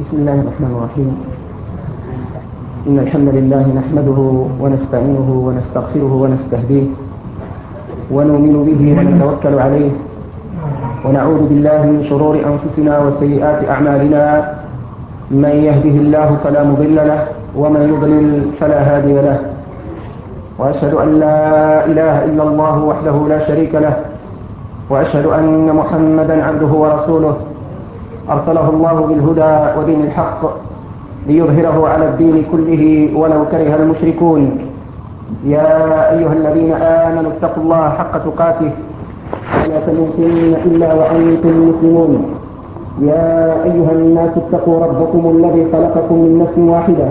بسم الله الرحمن الرحيم. إن الحمد لله نحمده ونستعينه ونستغفره ونستهديه ونؤمن به ونتوكل عليه ونعوذ بالله من شرور أنفسنا وسيئات أعمالنا. من يهده الله فلا مضل له ومن يضلل فلا هادي له. وأشهد أن لا إله إلا الله وحده لا شريك له. وأشهد أن محمدا عبده ورسوله. أرسله الله بالهدى ودين الحق ليظهره على الدين كله ولو كره المشركون. يا أيها الذين آمنوا اتقوا الله حق تقاته. ولا تموتن إلا وأنتم مسلمون. يا أيها الناس اتقوا ربكم الذي خلقكم من نفس واحدة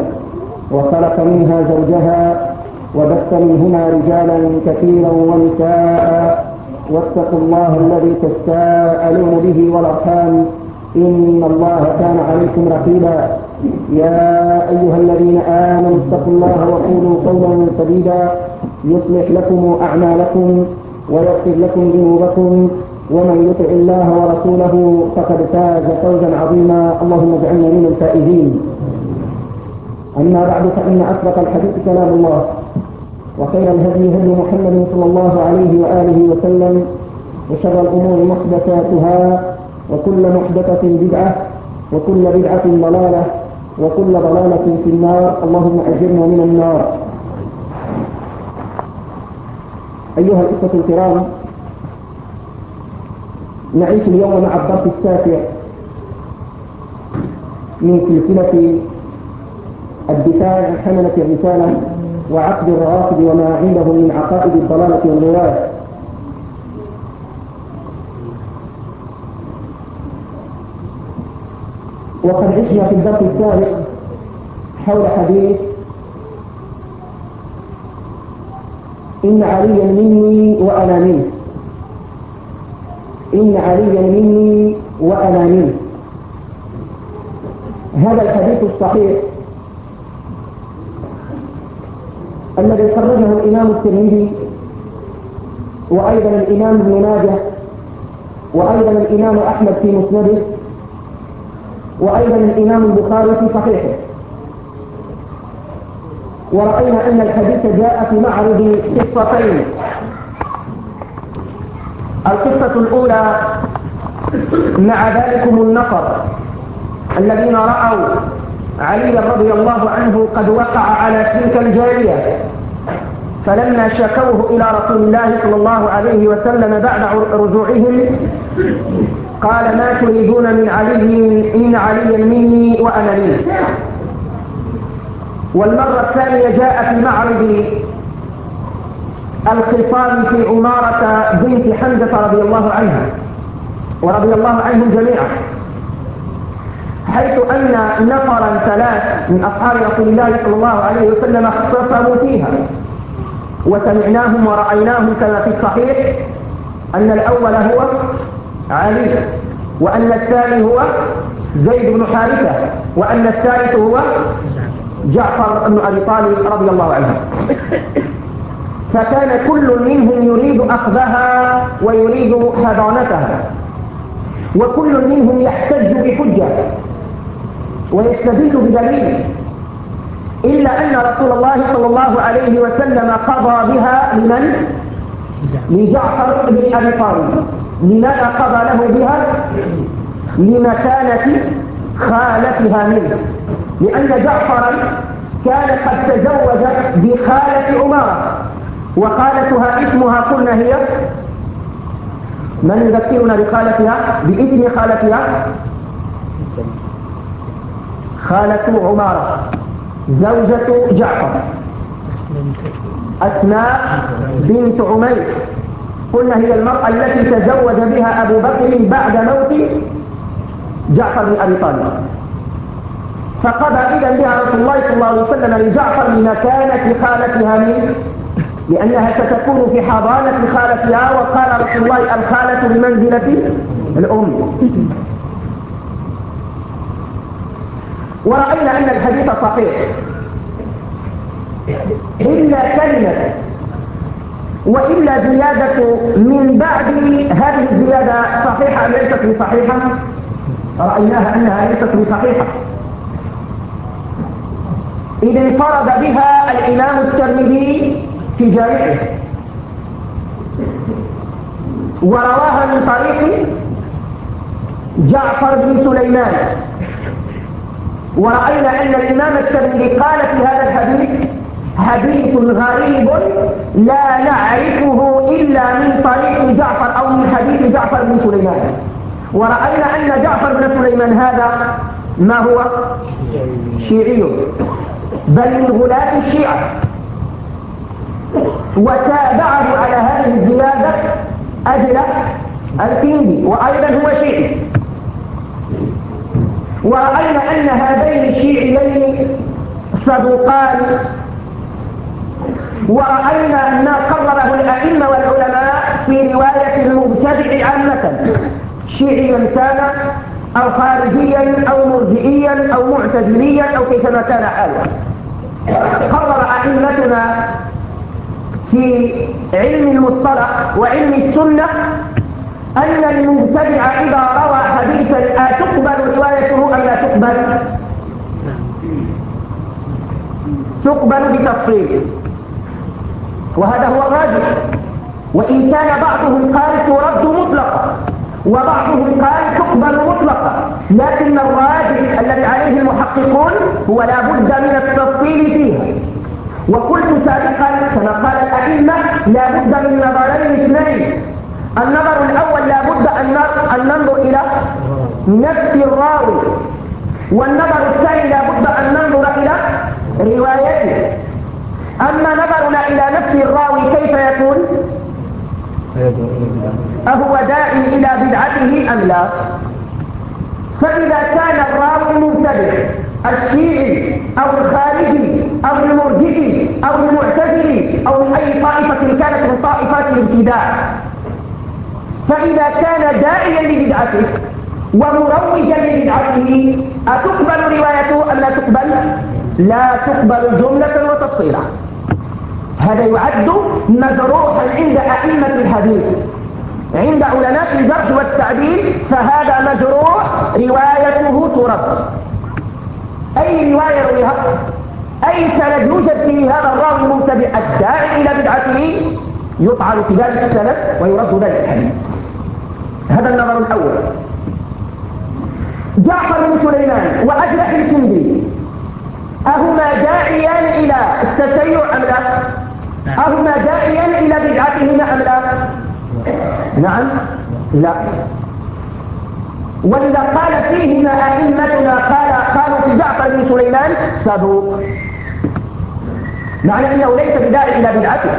وخلق منها زوجها وبث منهما رجالا كثيرا ونساء. واتقوا الله الذي تساءلون به والأرحام. إن الله كان عليكم رقيبا. يا أيها الذين آمنوا اتقوا الله وقولوا قولا سديدا. يصلح لكم أعمالكم ويغفر لكم ذنوبكم. ومن يطع الله ورسوله فقد فاز فوزا عظيما. اللهم اجعلنا من الفائزين. أما بعد فإن أصدق الحديث كلام الله. وخير الهدي هدي محمد صلى الله عليه وآله وسلم. وشر الأمور محدثاتها. وكل محدثة بدعة وكل بدعة ضلالة وكل ضلالة في النار. اللهم أجرنا من النار. أيها الإخوة الكرام نعيش اليوم مع الدرس التاسع من سلسلة الدفاع عن حملة الرسالة وعقد الروافد وما عندهم من عقائد الضلالة والغواية وقد عشنا في الدرس السابق حول حديث إن عليا مني وأنا منه. إن عليا مني وأنا منه. هذا الحديث الصحيح الذي خرجه الإمام الترمذي وأيضا الإمام ابن ماجه وأيضا الإمام أحمد في مسنده. وأيضا الإمام البخاري في صحيحه. ورأينا أن الحديث جاء في معرض قصتين. القصة الأولى مع ذلكم النفر الذين رأوا علي رضي الله عنه قد وقع على تلك الجارية. فلما شكوه إلى رسول الله صلى الله عليه وسلم بعد رجوعهم قال ما تريدون من علي إن عليا مني وأنا منه. والمرة الثانية جاء في معرض الخصام في عمارة بنت حمزة رضي الله عنها ورضي الله عنهم جميعا. حيث أن نفرا ثلاث من أصحاب رسول الله صلى الله عليه وسلم اختصموا فيها. وسمعناهم ورأيناهم كما في الصحيح أن الأول هو علي وأن الثاني هو زيد بن حارثة وأن الثالث هو جعفر بن أبي طالب رضي الله عنه. فكان كل منهم يريد أخذها ويريد حضانتها وكل منهم يحتج بحجة ويستدل بدليل. إلا أن رسول الله صلى الله عليه وسلم قضى بها لمن؟ لجعفر بن أبي طالب. لماذا قضى له بها؟ لمكانة خالتها منه. لأن جعفرا كان قد تزوج بخالة عمارة وخالتها اسمها قلنا هي من يذكرنا بخالتها؟ باسم خالتها؟ خالة عمارة زوجة جعفر. أسماء بنت عميس. قلنا هي المرأة التي تزوج بها أبو بكر بعد موت جعفر بن أبي طالب. فقضى إذا بها رسول الله صلى الله عليه وسلم لجعفر لمكانة خالتها منه لأنها ستكون في حضانة خالتها وقال رسول الله الخالة بمنزلة الأم. ورأينا أن الحديث صحيح. إلا كلمة وإلا زيادة من بعد هذه الزيادة صحيحة أم ليست صحيحة؟ رأيناها أنها ليست بصحيحة إذ انفرد بها الإمام الترمذي في جامعه. ورواها من طريق جعفر بن سليمان. ورأينا أن الإمام الترمذي قال في هذا الحديث حديث غريب لا نعرفه إلا من طريق جعفر أو من حديث جعفر بن سليمان. ورأينا أن جعفر بن سليمان هذا ما هو؟ شيعي. بل من غلاة الشيعة. وتابعه على هذه الزيادة أجل الكندي وأيضا هو شيعي. ورأينا أن هذين الشيعيين صدوقان ورأينا ما قرره الأئمة والعلماء في رواية المبتدع عامة. شيعيا كان أو خارجيا أو مرجئيا أو معتزليا أو كيفما كان حاله. قرر أئمتنا في علم المصطلح وعلم السنة أن المبتدع إذا روى حديثا أتقبل روايته أم لا تقبل؟ تقبل بتفصيل. وهذا هو الراجح. وإن كان بعضهم قال ترد مطلقا وبعضهم قال تقبل مطلقا. لكن الراجح الذي عليه المحققون هو لا بد من التفصيل فيها وقلت سابقا كما قال الأئمة لا بد من نظرين اثنين. النظر الأول لا بد أن ننظر إلى نفس الراوي. والنظر الثاني لا بد أن ننظر إلى روايته. أما نظرنا إلى نفس الراوي كيف يكون؟ أهو داعي إلى بدعته أم لا؟ فإذا كان الراوي مبتدع الشيعي أو الخارجي أو المرجئي أو المعتزلي أو من أي طائفة كانت من طائفات الابتداع. فإذا كان داعيا لبدعته ومروجا لبدعته أتقبل روايته أم لا تقبل؟ لا تقبل جملة وتفصيلا. هذا يعد مجروحا عند أئمة الحديث. عند علماء الجرح والتعديل فهذا مجروح روايته ترد. أي رواية رويها؟ أي سند يوجد فيه هذا الراوي المبتدع الداعي إلى بدعته. يطعن في ذلك السند ويرد ذلك الحديث. هذا النظر الأول. جعفر بن سليمان وأجلح الكندي أهما داعيان إلى التشيع أم لا؟ أهما داعيان إلى بدعتهما أم لا. نعم؟ لا. ولذا قال فيهما أئمتنا قال قالوا في جعفر بن سليمان صدوق. معنى أنه ليس بداعي إلى بدعته.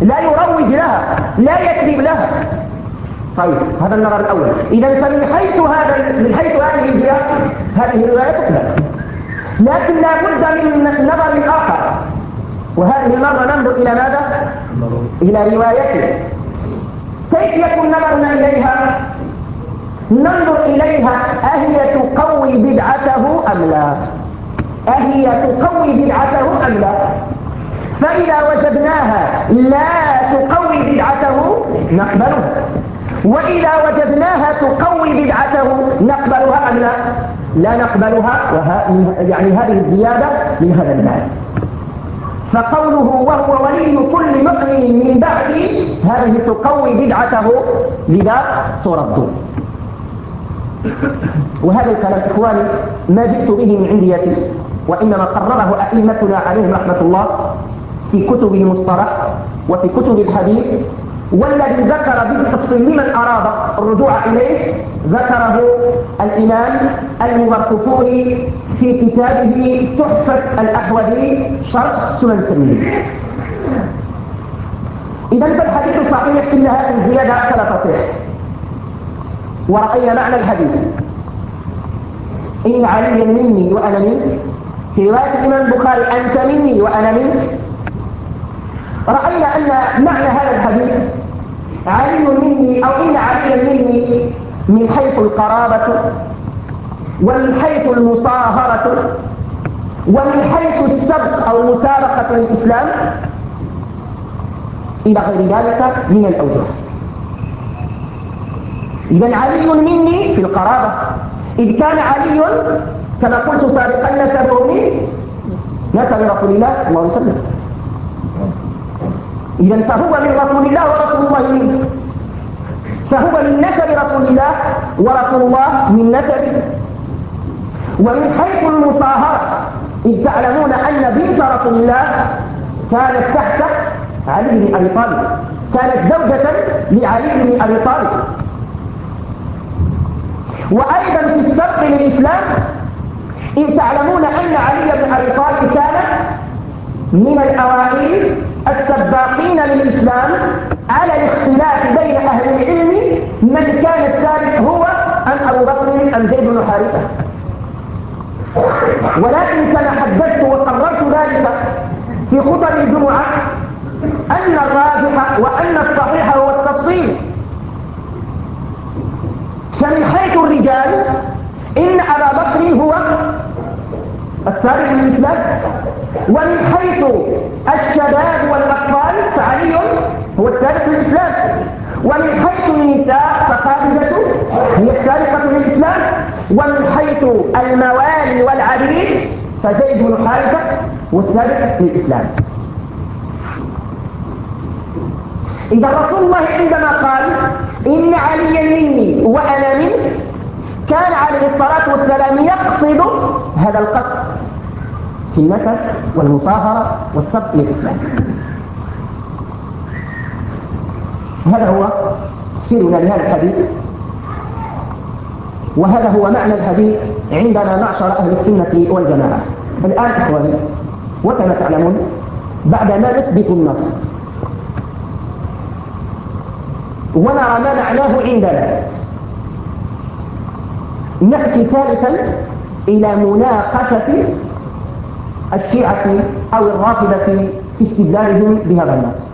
لا يروج لها لا يكذب لها. طيب هذا النظر الأول. إذا فمن حيث هذا من حيث هذه الجهة هذه الرواية تقبل. لكن لا بد من نظر آخر. وهذه المرة ننظر إلى ماذا؟ إلى روايته كيف يكون نظرنا إليها؟ ننظر إليها أهي تقوي بدعته أم لا؟ أهي تقوي بدعته أم لا؟ فإذا وجدناها لا تقوي بدعته نقبلها وإذا وجدناها تقوي بدعته نقبلها أم لا لا نقبلها يعني هذه الزيادة من هذا الباب فقوله وهو ولي كل مؤمن من بعد هذه تقوي بدعته لذا ترد وهذا الكلام إخواني ما جئت به من عنديتي وإنما قرره أئمتنا عليهم رحمة الله في كتب المصطلح وفي كتب الحديث والذي ذكر بالتفصيل لمن أراد الرجوع إليه ذكره الإمام المبركفوري في كتابه تحفة الأحوذي شرح سنن الترمذي. إذا فالحديث صحيح إن هذه الزيادة فلا تصح ورأينا معنى الحديث. إن علي مني وأنا منك. في رواية الإمام البخاري أنت مني وأنا منك. رأينا أن معنى هذا الحديث علي مني أو إن عليا مني من حيث القرابة ومن حيث المصاهرة ومن حيث السبق أو مسابقة الإسلام إلى غير ذلك من الأوجه إذا علي مني في القرابة. إذ كان علي كما قلت سابقا نسبه من نسب رسول الله صلى الله عليه وسلم. إذا فهو من رسول الله ورسول الله. منه فهو من نسب رسول الله ورسول الله من نسبه ومن حيث المصاهرة إذ تعلمون أن بنت رسول الله كانت تحت علي بن أبي طالب. كانت زوجة لعلي بن أبي طالب. وأيضا في السبق للإسلام إن تعلمون أن علي بن أبي طالب كان من الأوائل السباقين للإسلام على الاختلاف بين أهل العلم من كان السابق هو أم أبو بكر أم زيد بن حارثة. ولكن حددت وقررت ذلك في خطب الجمعة أن الراجح وأن الصحيح هو التفصيل. حيث الرجال إن أبا بكر هو السابق للإسلام ومن حيث الشباب والأطفال فعلي هو السابق للإسلام ومن حيث النساء فخادجة هي السابقة للإسلام ومن حيث الموالي والعبيد فزيد بن حارثة هو السابق للإسلام إذا رسول الله عندما قال إن عليا مني وأنا منه كان عليه الصلاة والسلام يقصد هذا القصد. في النسب والمصاهرة والسبق للإسلام. هذا هو تفسيرنا لهذا الحديث وهذا هو معنى الحديث عندنا معشر أهل السنة والجماعة. الآن إخواني وكما تعلمون بعدما نثبت النص ونرى ما معناه عندنا نأتي ثالثا إلى مناقشة الشيعة أو الرافضة في استدلالهم بهذا النص.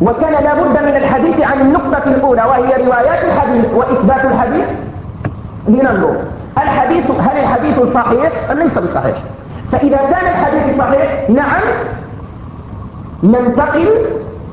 وكان لابد من الحديث عن النقطة الأولى وهي روايات الحديث وإثبات الحديث. لننظر. الحديث هل الحديث صحيح أم ليس بصحيح؟ فإذا كان الحديث صحيح نعم ننتقل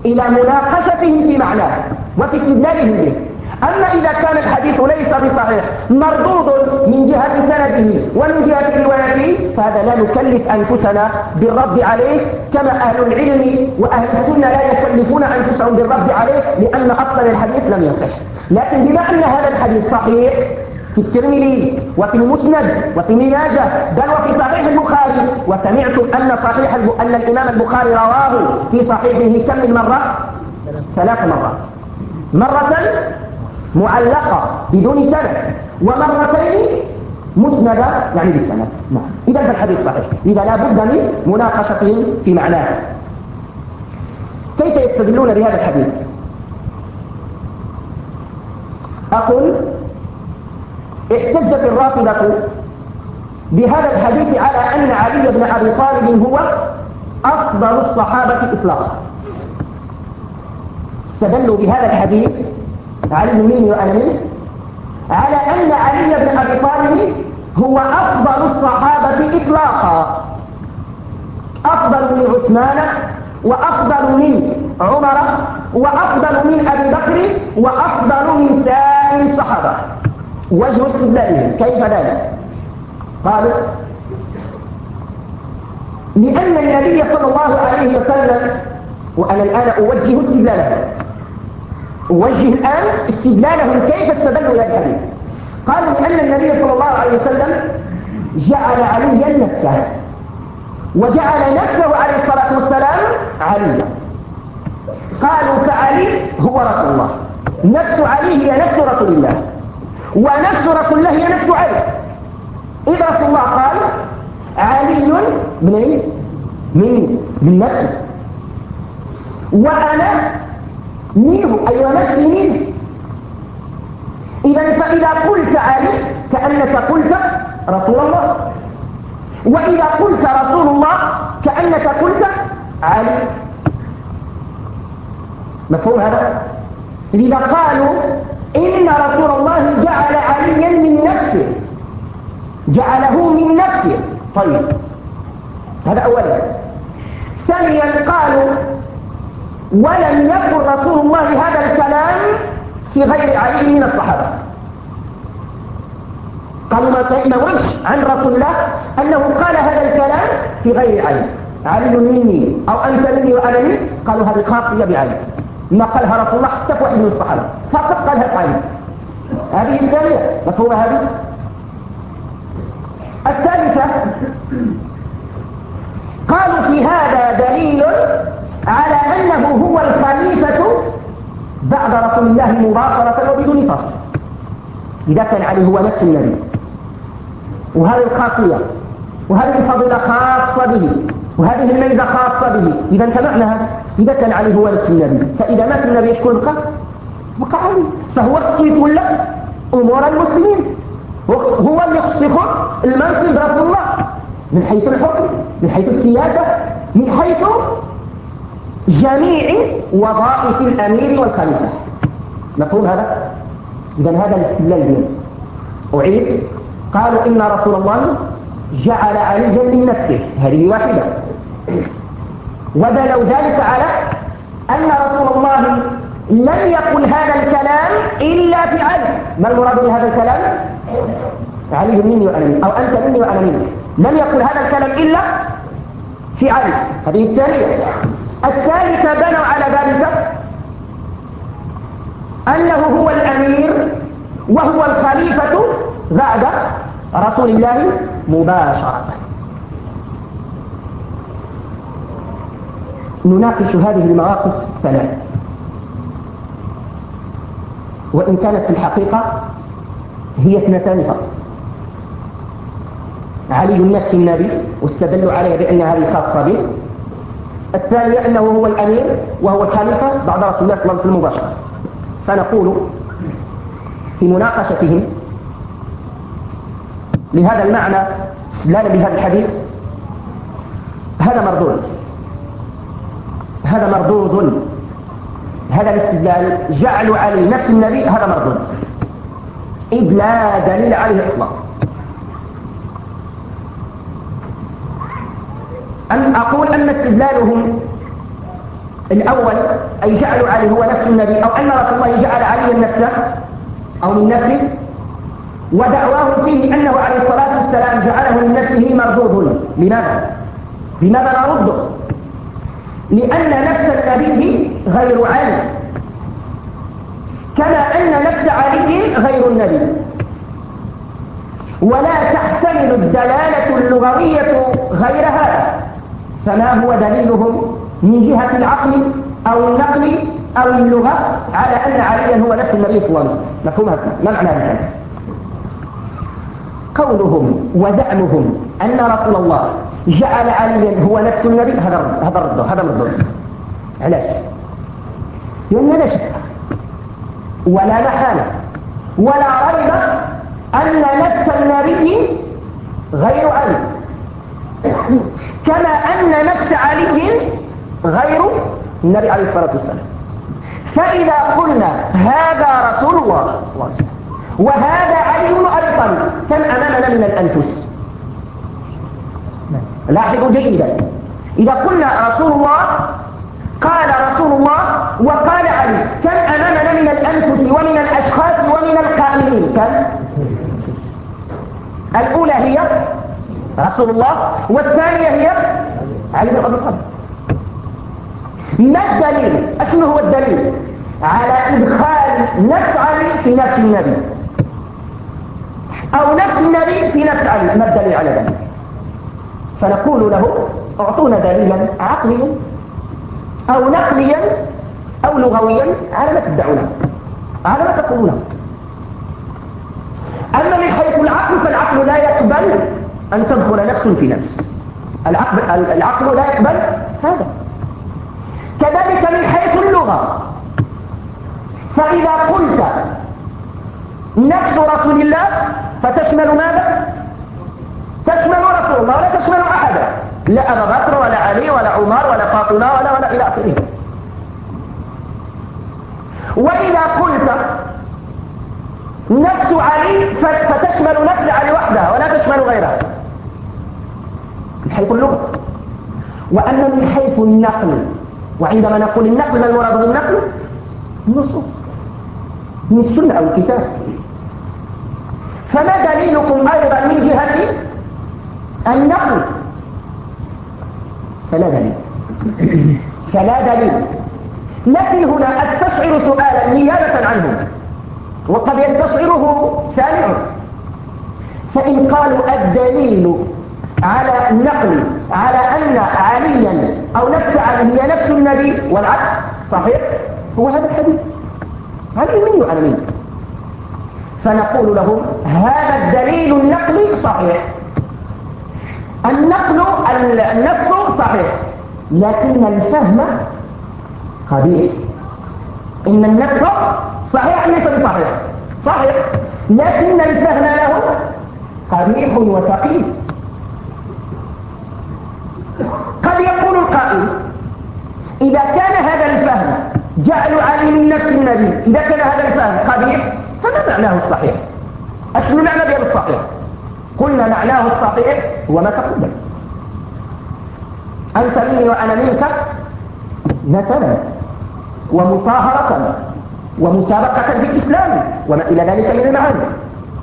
إلى مناقشتهم في معناه وفي استدلالهم به. أما إذا كان الحديث ليس بصحيح مردود من جهة سنده ومن جهة روايته فهذا لا نكلف أنفسنا بالرد عليه كما أهل العلم وأهل السنة لا يكلفون أنفسهم بالرد عليه لأن أصلا الحديث لم يصح لكن بما أن هذا الحديث صحيح في الترمذي وفي المسند وفي مياجة بل وفي صحيح البخاري وسمعتم أن صحيح أن الإمام البخاري رواه في صحيحه كم من مرة؟ ثلاث مرات مرة معلقة بدون سند. ومرتين مسندة يعني بالسند. نعم. إذا فالحديث صحيح. إذا لا بد من مناقشتهم في معناه. كيف يستدلون بهذا الحديث؟ أقول احتجت الرافضة بهذا الحديث على أن علي بن أبي طالب هو أفضل الصحابة إطلاقا. استدلوا بهذا الحديث علي مني وأنا منه على أن علي بن أبي طالب هو أفضل الصحابة إطلاقا. أفضل من عثمان وأفضل من عمر وأفضل من أبي بكر وأفضل من سائر الصحابة. وجه استدلالهم كيف ذلك؟ قالوا لأن النبي صلى الله عليه وسلم وأنا الآن أوجه استدلالهم أوجه الآن استدلالهم كيف استدلوا إلى الحديث قالوا لأن النبي صلى الله عليه وسلم جعل عليا نفسه وجعل نفسه عليه الصلاة والسلام عليا. قالوا فعلي هو رسول الله. نفس علي هي نفس رسول الله. ونفس رسول الله هي نفس علي. إذا رسول الله قال علي من أين؟ من من نفسه. وأنا منه أي أيوة نفسي منه. إذا فإذا قلت علي كأنك قلت رسول الله. وإذا قلت رسول الله كأنك قلت علي. مفهوم هذا؟ إذا قالوا إن رسول الله جعل عليا من نفسه جعله من نفسه. طيب هذا أولا. ثانيا قالوا ولم يكن رسول الله هذا الكلام في غير علي من الصحابة. قالوا ما وردش عن رسول الله أنه قال هذا الكلام في غير علي. علي مني أو أنت مني وأنا مني؟ قالوا هذه خاصية بعلي. ما قالها رسول الله حتى في واحد من الصحابة. فقط قالها علي. هذه الثانية مفهومة هذه؟ الثالثة قالوا في هذا دليل على أنه هو الخليفة بعد رسول الله مباشرة وبدون فصل. إذا كان علي هو نفس النبي. وهذه الخاصية وهذه الفضيلة خاصة به وهذه الميزة خاصة به. إذا فمعناها إذا كان علي هو نفس النبي. فإذا مات النبي شكون بقى بقى علي فهو يتولى أمور المسلمين. هو اللي يخصخ المنصب رسول الله. من حيث الحكم من حيث السياسة من حيث جميع وظائف الأمير والخليفة. مفهوم هذا؟ إذا هذا الاستدلال دين أعيد. قالوا إن رسول الله جعل عليا من نفسه. هذه واحدة. ودلوا ذلك على أن رسول الله لم يقل هذا الكلام إلا في علي. ما المراد من هذا الكلام؟ علي مني وأنا مني أو أنت مني وأنا مني لم يقل هذا الكلام إلا في علي. هذه الثانية الثالثة بنوا على ذلك أنه هو الأمير وهو الخليفة بعد رسول الله مباشرة. نناقش هذه المواقف الثلاث وإن كانت في الحقيقة هي اثنتان فقط. علي نفس النبي واستدلوا عليها بأن هذه خاصة به. الثانية أنه هو الأمير وهو الخليفة بعد رسول الله صلى الله عليه وسلم مباشرة. فنقول في مناقشتهم لهذا المعنى استدلالا بهذا الحديث هذا مردود. هذا مردود. هذا الاستدلال جعلوا علي نفس النبي هذا مردود. إذ لا دليل عليه إصلاح أن أقول أن استدلالهم الأول أي جعلوا علي هو نفس النبي أو أن رسول الله جعل عليا نفسه أو من نفسه ودعواهم فيه أنه عليه الصلاة والسلام جعله من نفسه مردود لماذا؟ لماذا نرده؟ لأن نفس النبي غير علي كما أن نفس علي غير النبي ولا تحتمل الدلالة اللغوية غير هذا فما هو دليلهم من جهة العقل أو النقل أو اللغة على أن عليا هو نفس النبي صلى الله عليه وسلم. مفهوم ما معنى هذا؟ قولهم وزعمهم أن رسول الله جعل عليا هو نفس النبي. هذا هذا الرد هذا الرد. علاش؟ لأن لا شك ولا محالة ولا ريب أن نفس النبي غير علي. كما أن نفس علي غير النبي عليه الصلاة والسلام. فإذا قلنا هذا رسول الله صلى الله عليه وسلم وهذا علي طالب كم أمامنا من الأنفس؟ لاحظوا جيدا. إذا قلنا رسول الله قال رسول الله وقال علي كم أمامنا من الأنفس ومن الأشخاص ومن القائلين؟ كم؟ الأولى هي رسول الله. والثانية هي علي بن أبي طالب. ما الدليل؟ اسمه هو الدليل؟ على إدخال نفس علي في نفس النبي. أو نفس النبي في نفس علي. ما الدليل على ذلك؟ فنقول له أعطونا دليلا عقليا أو نقليا أو لغويا على ما تدعونه. على ما تقولونه. أما من حيث العقل فالعقل لا يقبل أن تدخل نفس في نفس. العقل, العقل لا يقبل هذا. كذلك من حيث اللغة. فإذا قلت نفس رسول الله فتشمل ماذا؟ تشمل رسول الله ولا تشمل أحدا. لا أبا بكر ولا علي ولا عمر ولا فاطمة ولا ولا إلى آخره. وإذا قلت نفس علي فتشمل نفس علي وحدها ولا تشمل غيرها. حيث اللغة. وأما من حيث النقل وعندما نقول النقل ما المراد بالنقل؟ النصوص. من السنة أو الكتاب. فما دليلكم أيضا من جهة النقل؟ فلا دليل. فلا دليل. لكن هنا أستشعر سؤالا نيابة عنه وقد يستشعره سامع فإن قالوا الدليل على النقل على أن عليا أو نفس علي هي نفس النبي والعكس صحيح؟ هو هذا الحديث. هذا مني وأنا منك فنقول لهم هذا الدليل النقلي صحيح. النقل النفس صحيح لكن الفهم قبيح. إن النفس صحيح ليس بصحيح. صحيح لكن الفهم له قبيح وثقيل قد القائل إذا كان هذا الفهم جعل من نفس النبي إذا كان هذا الفهم قبيح فما معناه الصحيح؟ أصل معنى بيان الصحيح. قلنا معناه الصحيح هو ما تقدم أنت مني وأنا منك نسبا ومصاهرة ومسابقة في الإسلام وما إلى ذلك من المعاني.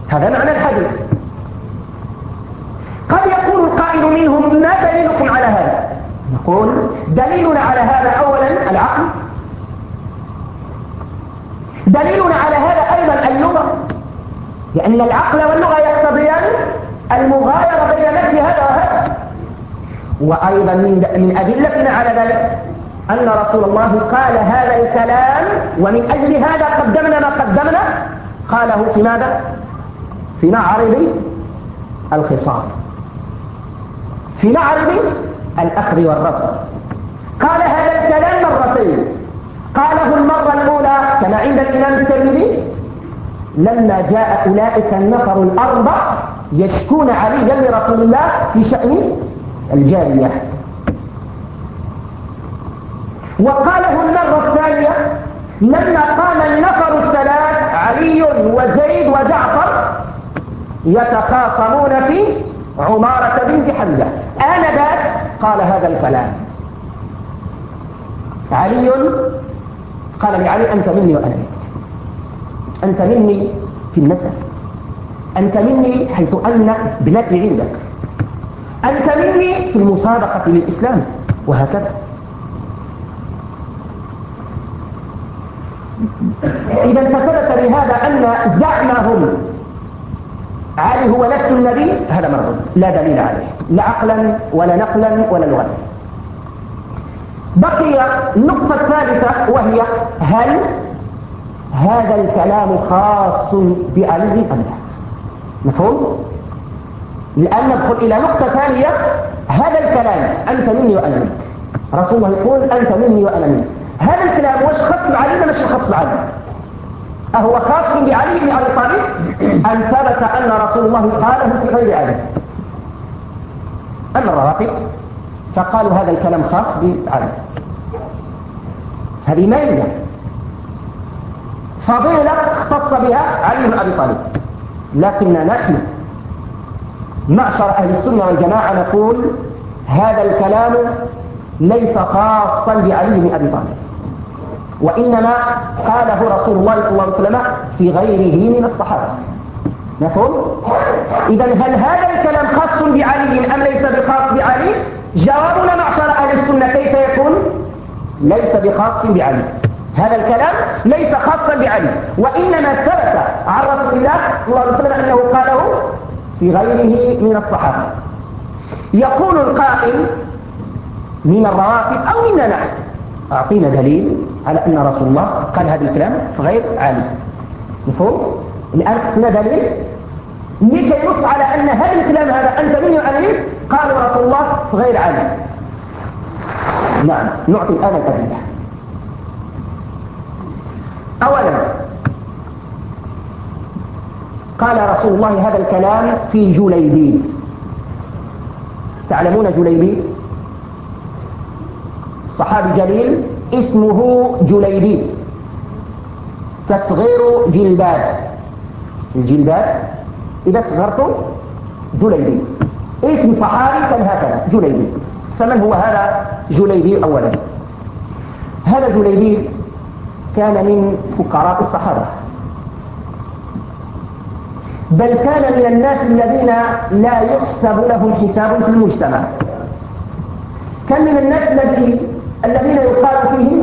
هذا معنى الحديث. قد يقول القائل منهم ما دليلكم على هذا؟ نقول دليلنا على هذا أولا العقل. دليلنا على هذا أيضا اللغة لأن العقل واللغة يقتضيان المغايرة بين نفس هذا وهذا. وأيضا من, من أدلتنا على ذلك أن رسول الله قال هذا الكلام ومن أجل هذا قدمنا ما قدمنا. قاله في ماذا؟ في معرض الخصام. في معرض الأخذ والرفض قال هذا الكلام مرتين. قاله المرة الأولى كما عند الإمام الترمذي لما جاء أولئك النفر الأربع يشكون عليا لرسول الله في شأن الجارية. وقاله المرة الثانية لما قام النفر الثلاث علي وزيد وجعفر يتخاصمون في عمارة بنت حمزة. آنذاك قال هذا الكلام. علي قال لعلي أنت مني وأنا منك. أنت مني في النسب. أنت مني حيث أن ابنتي عندك. أنت مني في المسابقة للإسلام. وهكذا. إذا فثبت لهذا أن زعمهم علي هو نفس النبي هذا مردود لا دليل عليه. لا عقلا ولا نقلا ولا لغة. بقي النقطة الثالثة وهي هل هذا الكلام خاص بعلي أم لا؟ مفهوم؟ الآن ندخل إلى نقطة ثانية. هذا الكلام أنت مني وأنا منك. رسول الله يقول أنت مني وأنا منك. هذا الكلام وش خص بعلي ولا مش خص بعلي أهو خاص بعلي بن أبي طالب أن ثبت أن رسول الله قاله في غير علي أما الروافض فقالوا هذا الكلام خاص بعلي هذه ميزة فضيلة اختص بها علي بن أبي طالب. لكننا نحن معشر أهل السنة والجماعة نقول هذا الكلام ليس خاصا بعلي بن أبي طالب. وإنما قاله رسول الله صلى الله عليه وسلم في غيره من الصحابة. مفهوم؟ إذا هل هذا الكلام خاص بعلي؟ أم ليس بخاص بعلي؟ جوابنا معشر أهل السنة كيف يكون؟ ليس بخاص بعلي. هذا الكلام ليس خاصا بعلي. وإنما ثبت عن رسول الله صلى الله عليه وسلم أنه قاله في غيره من الصحابة. يقول القائل من الروافد أو منا نحن؟ أعطينا دليل. على أن رسول الله قال هذا الكلام في غير عالي. مفهوم؟ الآن قسنا دليل. لكي ينص على أن هذا الكلام هذا أنت مني وأنا قال رسول الله في غير عالي. نعم نعطي الآن الأدلة. أولا قال رسول الله هذا الكلام في جليبيب. تعلمون جليبيب؟ صحابي جليل اسمه جليبيب تصغير جلباب. الجلباب إذا صغرته جليبيب اسم صحابي كان هكذا جليبيب فمن هو هذا جليبيب أولا؟ هذا جليبيب كان من فقراء الصحابة بل كان من الناس الذين لا يحسب لهم حساب في المجتمع. كان من الناس الذي الذين يقال فيهم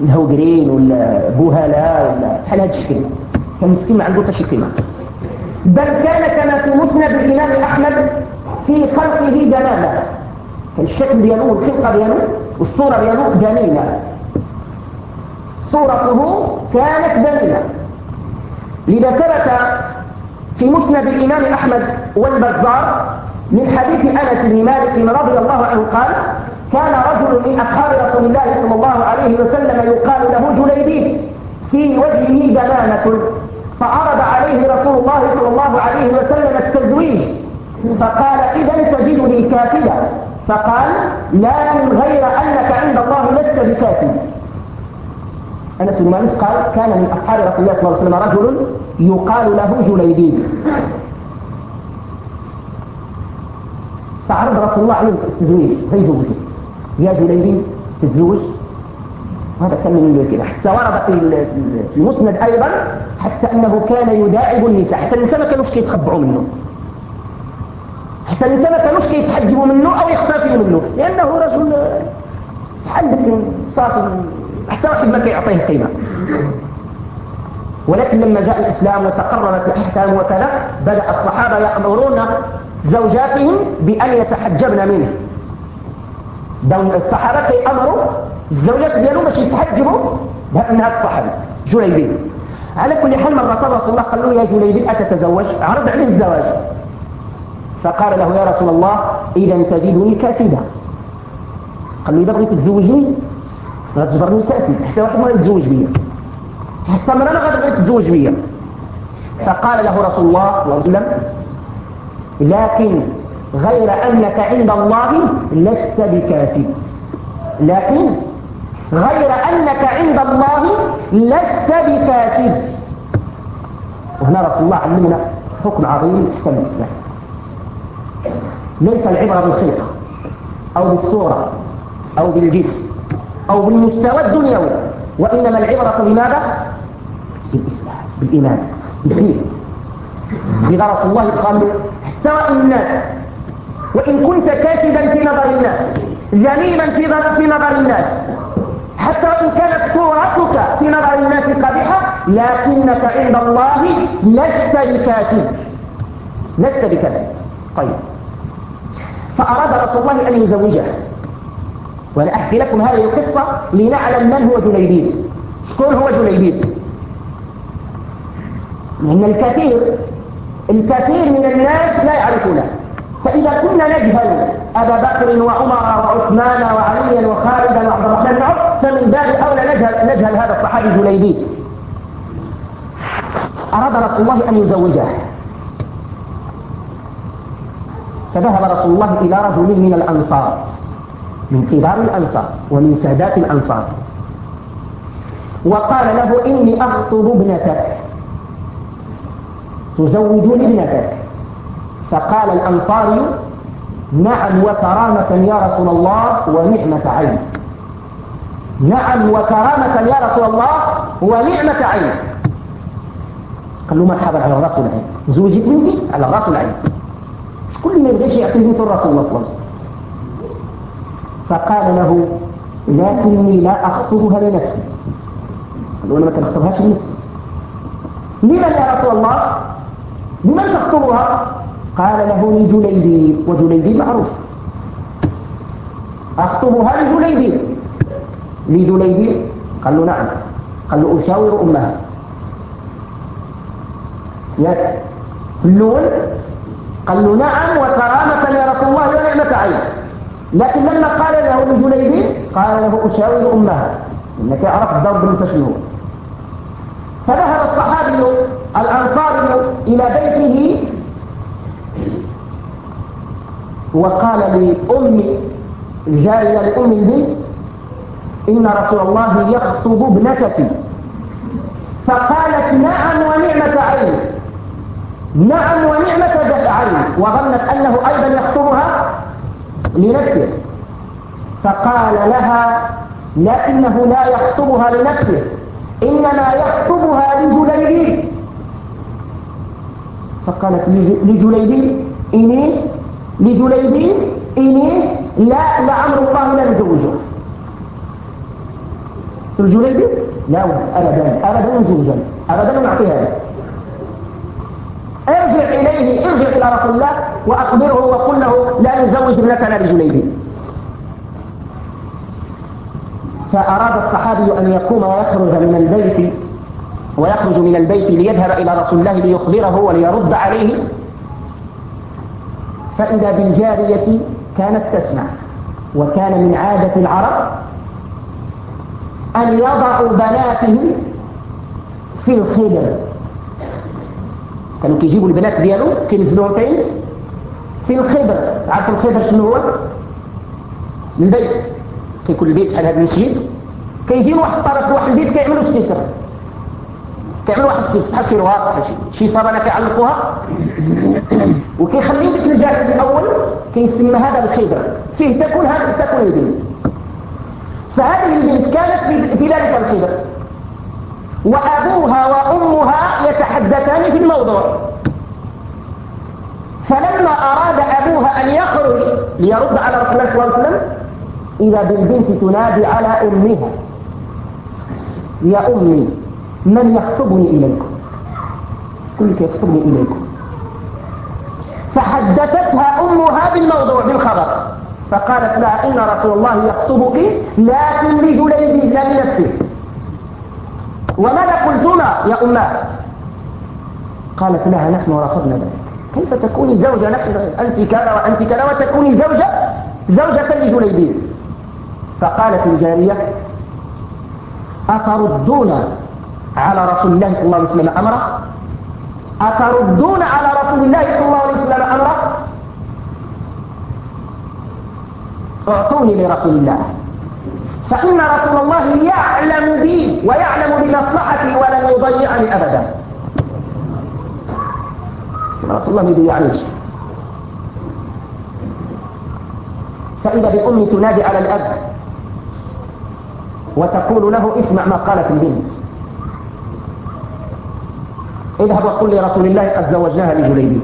الهوجرين ولا بوهلاء ولا بحال هذا الشكل. كان مسكين ما عنده حتى شي قيمة. بل كان كما في مسند الإمام أحمد في خلقه دلاله كان الشكل ديالو والخلقة ديالو والصورة ديالو جميلة. صورته كانت دليلة لذا ثبت في مسند الإمام أحمد والبزار من حديث أنس بن مالك رضي الله عنه قال كان رجل من أصحاب رسول الله صلى الله عليه وسلم يقال له جليبيب في وجهه دلالة فعرض عليه رسول الله صلى الله عليه وسلم التزويج. فقال إذا تجدني كاسدا. فقال لكن غير أنك عند الله لست بكاسد. أنس بن مالك قال كان من أصحاب رسول الله صلى الله عليه وسلم رجل يقال له جليبيب. فعرض رسول الله عليه التزويج. فيزوجه يا جليبيب تتزوج. هذا كان من كده حتى ورد في المسند أيضا حتى أنه كان يداعب النساء. حتى النساء ما كانوش كيتخبعوا منه. حتى النساء ما كانوش كيتحجبوا منه أو يختفوا منه. لأنه رجل عندك صافي حتى واحد ما كيعطيه قيمة. ولكن لما جاء الإسلام وتقررت الأحكام وكذا بدأ الصحابة يأمرون زوجاتهم بأن يتحجبن منه. دون الصحابة كيأمروا الزوجات ديالهم باش يتحجبوا من هذا الصحابي جليبيب على كل حال مرة رسول الله قال له يا جليبيب أتتزوج؟ عرض عليه الزواج. فقال له يا رسول الله إذا تجدني كاسدا قال له إذا بغيت تتزوجني غتجبرني كاسد حتى واحد ما يتزوج بيا. حتى مرة ما غتبغي تتزوج بيا. فقال له رسول الله صلى الله عليه وسلم لكن غير أنك عند الله لست بكاسد لكن غير أنك عند الله لست بكاسد وهنا رسول الله علمنا حكم عظيم حكم الإسلام. ليس العبرة بالخلقة أو بالصورة أو بالجسم أو بالمستوى الدنيوي وإنما العبرة بماذا؟ بالإسلام بالإيمان بالدين. لذا رسول الله قال حتى الناس. وإن كنت كاسدا في نظر الناس ذميما في نظر الناس حتى وإن كانت صورتك في نظر الناس قبيحة لكنك عند الله لست بكاسد لست بكاسد طيب. فأراد رسول الله أن يزوجه وأنا أحكي لكم هذه القصة لنعلم من هو جليبيب. شكون هو جليبيب؟ لأن الكثير الكثير من الناس لا يعرفونه. فإذا كنا نجهل أبا بكر وعمر وعثمان وعليا وخالدا وعبد الرحمن بن عوف فمن باب أولى نجهل, نجهل هذا الصحابي جليبيب أراد رسول الله أن يزوجه. فذهب رسول الله إلى رجل من الأنصار من كبار الأنصار ومن سادات الأنصار. وقال له إني أخطب ابنتك. تزوجني ابنتك. فقال الأنصاري نعم وكرامة يا رسول الله ونعمة عين. نعم وكرامة يا رسول الله ونعمة عين. قال له مرحبا على الراس والعين زوجي بنتي على الراس والعين شكون ما يبغيش يعطي بنته الرسول الله صلى الله عليه وسلم. فقال له لكني لا أخطبها لنفسي. قال له أنا ما كان أخطبهاش لنفسي. لمن يا رسول الله؟ لمن تخطبها؟ قال له لجليبيب وجليبيب معروف. أخطبها لجليبيب لجليبيب قال له نعم. قال له أشاور أمها. الأول قال له نعم وكرامة يا رسول الله ونعمة عين. لكن لما قال له لجليبيب قال له أشاور أمها. إنك عرفت بالنسبة شنو. فذهب الصحابي الأنصاري إلى بيته وقال لأم الجارية لأم البنت إن رسول الله يخطب ابنتك. فقالت نعم ونعمة عين. نعم ونعمة عين. وظنت أنه أيضا يخطبها لنفسه. فقال لها لكنه لا يخطبها لنفسه. إنما يخطبها لجليبيب فقالت لجليبيب إني لجليبيب إني لا لعمر الله لا نزوجه الجليبي لا أبدا أبدا نزوجا أبدا نعطيها ارجع إليه ارجع إلى رسول الله وأخبره وقل له لا نزوج ابنتنا لجليبي فأراد الصحابي أن يقوم ويخرج من البيت ويخرج من البيت ليذهب إلى رسول الله ليخبره وليرد عليه فإذا بالجارية كانت تسمع وكان من عادة العرب أن يضعوا بناتهم في الخدر. كانوا كيجيبوا البنات ديالو كينزلوهم فين؟ في الخدر. تعرفوا الخدر شنو هو؟ البيت. كيكون البيت بحال هذا المسجد. كيجيو واحد الطرف واحد البيت كيعملوا الستر. كيعملوا واحد الستر بحال شي رواق بحال شي صابنه كيعلقوها وكيخليو ديك الجانب الأول؟ كيسمى هذا الخدر فيه تكون هذا تكون البنت. فهذه البنت كانت في, في ذلك الخدر وأبوها وأمها يتحدثان في الموضوع. فلما أراد أبوها أن يخرج ليرد على رسول الله صلى الله عليه وسلم إذا بالبنت تنادي على أمها. يا أمي. من يخطبني إليكم؟ كلك يخطبني إليكم؟ فحدثتها أمها بالموضوع بالخبر. فقالت لها إن رسول الله يخطبك لكن لجليب لا لنفسه وماذا قلتما يا أماه قالت لها نحن رفضنا ذلك. كيف تكوني زوجة نحن؟ أنت كذا وأنت كذا وتكوني زوجة زوجة لجليبيب فقالت الجارية أتردون على رسول الله صلى الله عليه وسلم أمره؟ أتردون على رسول الله صلى الله عليه وسلم أمره؟ اعطوني لرسول الله. فإن رسول الله يعلم بي ويعلم بمصلحتي ولن يضيعني أبدا. رسول الله ما يضيعنيش فإذا بأمي تنادي على الأب وتقول له اسمع ما قالت البنت. اذهب وقل لرسول الله قد زوجناها لجليبي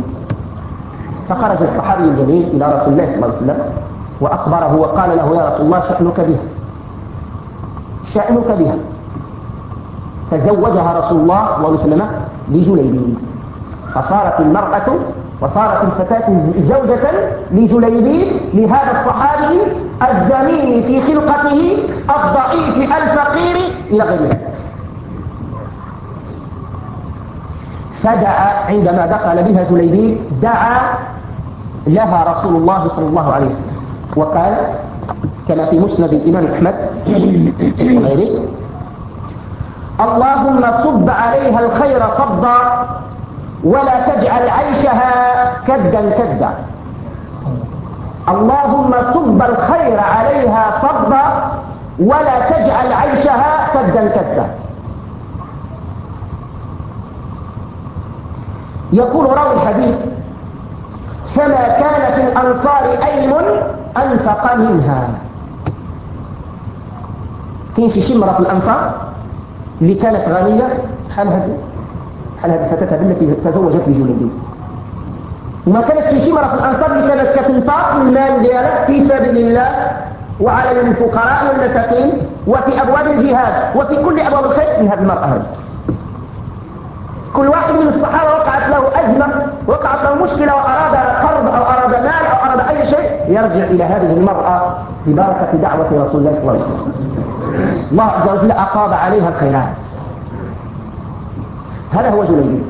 فخرج الصحابي الجليل إلى رسول الله صلى الله عليه وسلم وأخبره وقال له يا رسول الله شأنك بها. شأنك بها. فزوجها رسول الله صلى الله عليه وسلم لجليبيب فصارت المرأة وصارت الفتاة زوجة لجليبيب لهذا الصحابي الذميم في خلقته الضعيف الفقير إلى غير ذلك فدعا عندما دخل بها جليبيب دعا لها رسول الله صلى الله عليه وسلم. وقال كما في مسند الإمام أحمد وغيره اللهم صب عليها الخير صبا ولا تجعل عيشها كدا كدا. اللهم صب الخير عليها صبا ولا تجعل عيشها كدا كدا. يقول راوي الحديث فما كان في الأنصار أيم أنفق منها. كاين شي شمرة في الأنصار اللي كانت غنية بحال هذه بحال هذه الفتاة التي تزوجت بجليبيب وما كانت شي شمرة في الأنصار اللي كانت كتنفاق المال ديالها في سبيل الله وعلى الفقراء والمساكين وفي أبواب الجهاد وفي كل أبواب الخير من هذه المرأة هذه كل واحد من الصحابة وقعت له أزمة وقعت له مشكلة وأراد قرض أو أراد مال أو أراد أي شيء يرجع إلى هذه المرأة ببركة دعوة رسول الله صلى الله عليه وسلم. الله عز وجل أقاب عليها الخيرات. هذا هو جليبيب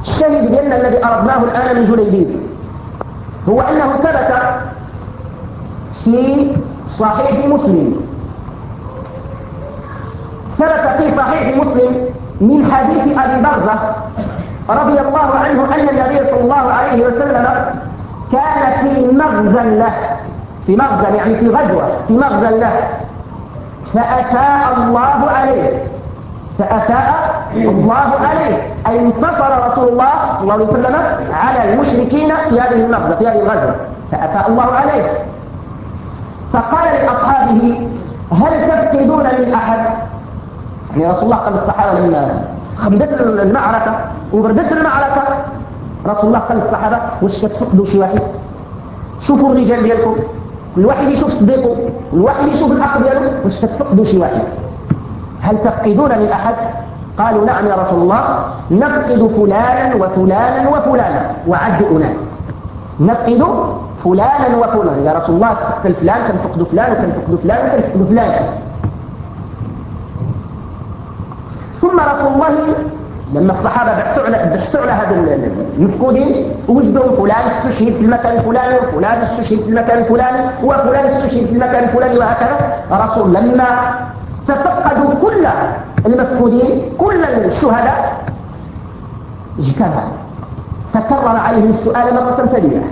الشاهد بأن الذي أردناه الآن من جليبيب هو أنه ثبت في صحيح مسلم. ثبت في صحيح مسلم من حديث أبي برزة رضي الله عنه أن النبي صلى الله عليه وسلم كان في مغزى له في مغزى يعني في غزوة في مغزى له. فأفاء الله عليه فأفاء الله عليه أي انتصر رسول الله صلى الله عليه وسلم على المشركين في هذه المغزى في هذه الغزوة. فأفاء الله عليه. فقال لأصحابه هل تفقدون من أحد؟ يعني رسول الله قال للصحابة لما خمدت المعركة وبردت المعركة رسول الله قال للصحابة واش كتفقدوا شي واحد شوفوا الرجال ديالكم كل واحد يشوف صديقه كل واحد يشوف الأخ ديالو واش كتفقدوا شي واحد هل تفقدون من أحد؟ قالوا نعم يا رسول الله نفقد فلانا وفلانا وفلانا وعدوا أناس. نفقد فلانا وفلانا. يا رسول الله تقتل فلان كنفقد فلان وكنفقد فلان وكنفقد فلان. ثم رسول الله لما الصحابة بحثوا على بحثوا على هذا المفقودين وجدوا فلان استشهد في المكان الفلاني وفلان استشهد في المكان الفلاني وفلان استشهد في المكان الفلاني وهكذا. رسول لما تفقدوا كل المفقودين كل الشهداء اجتمع فكرر عليهم السؤال مرة ثانية.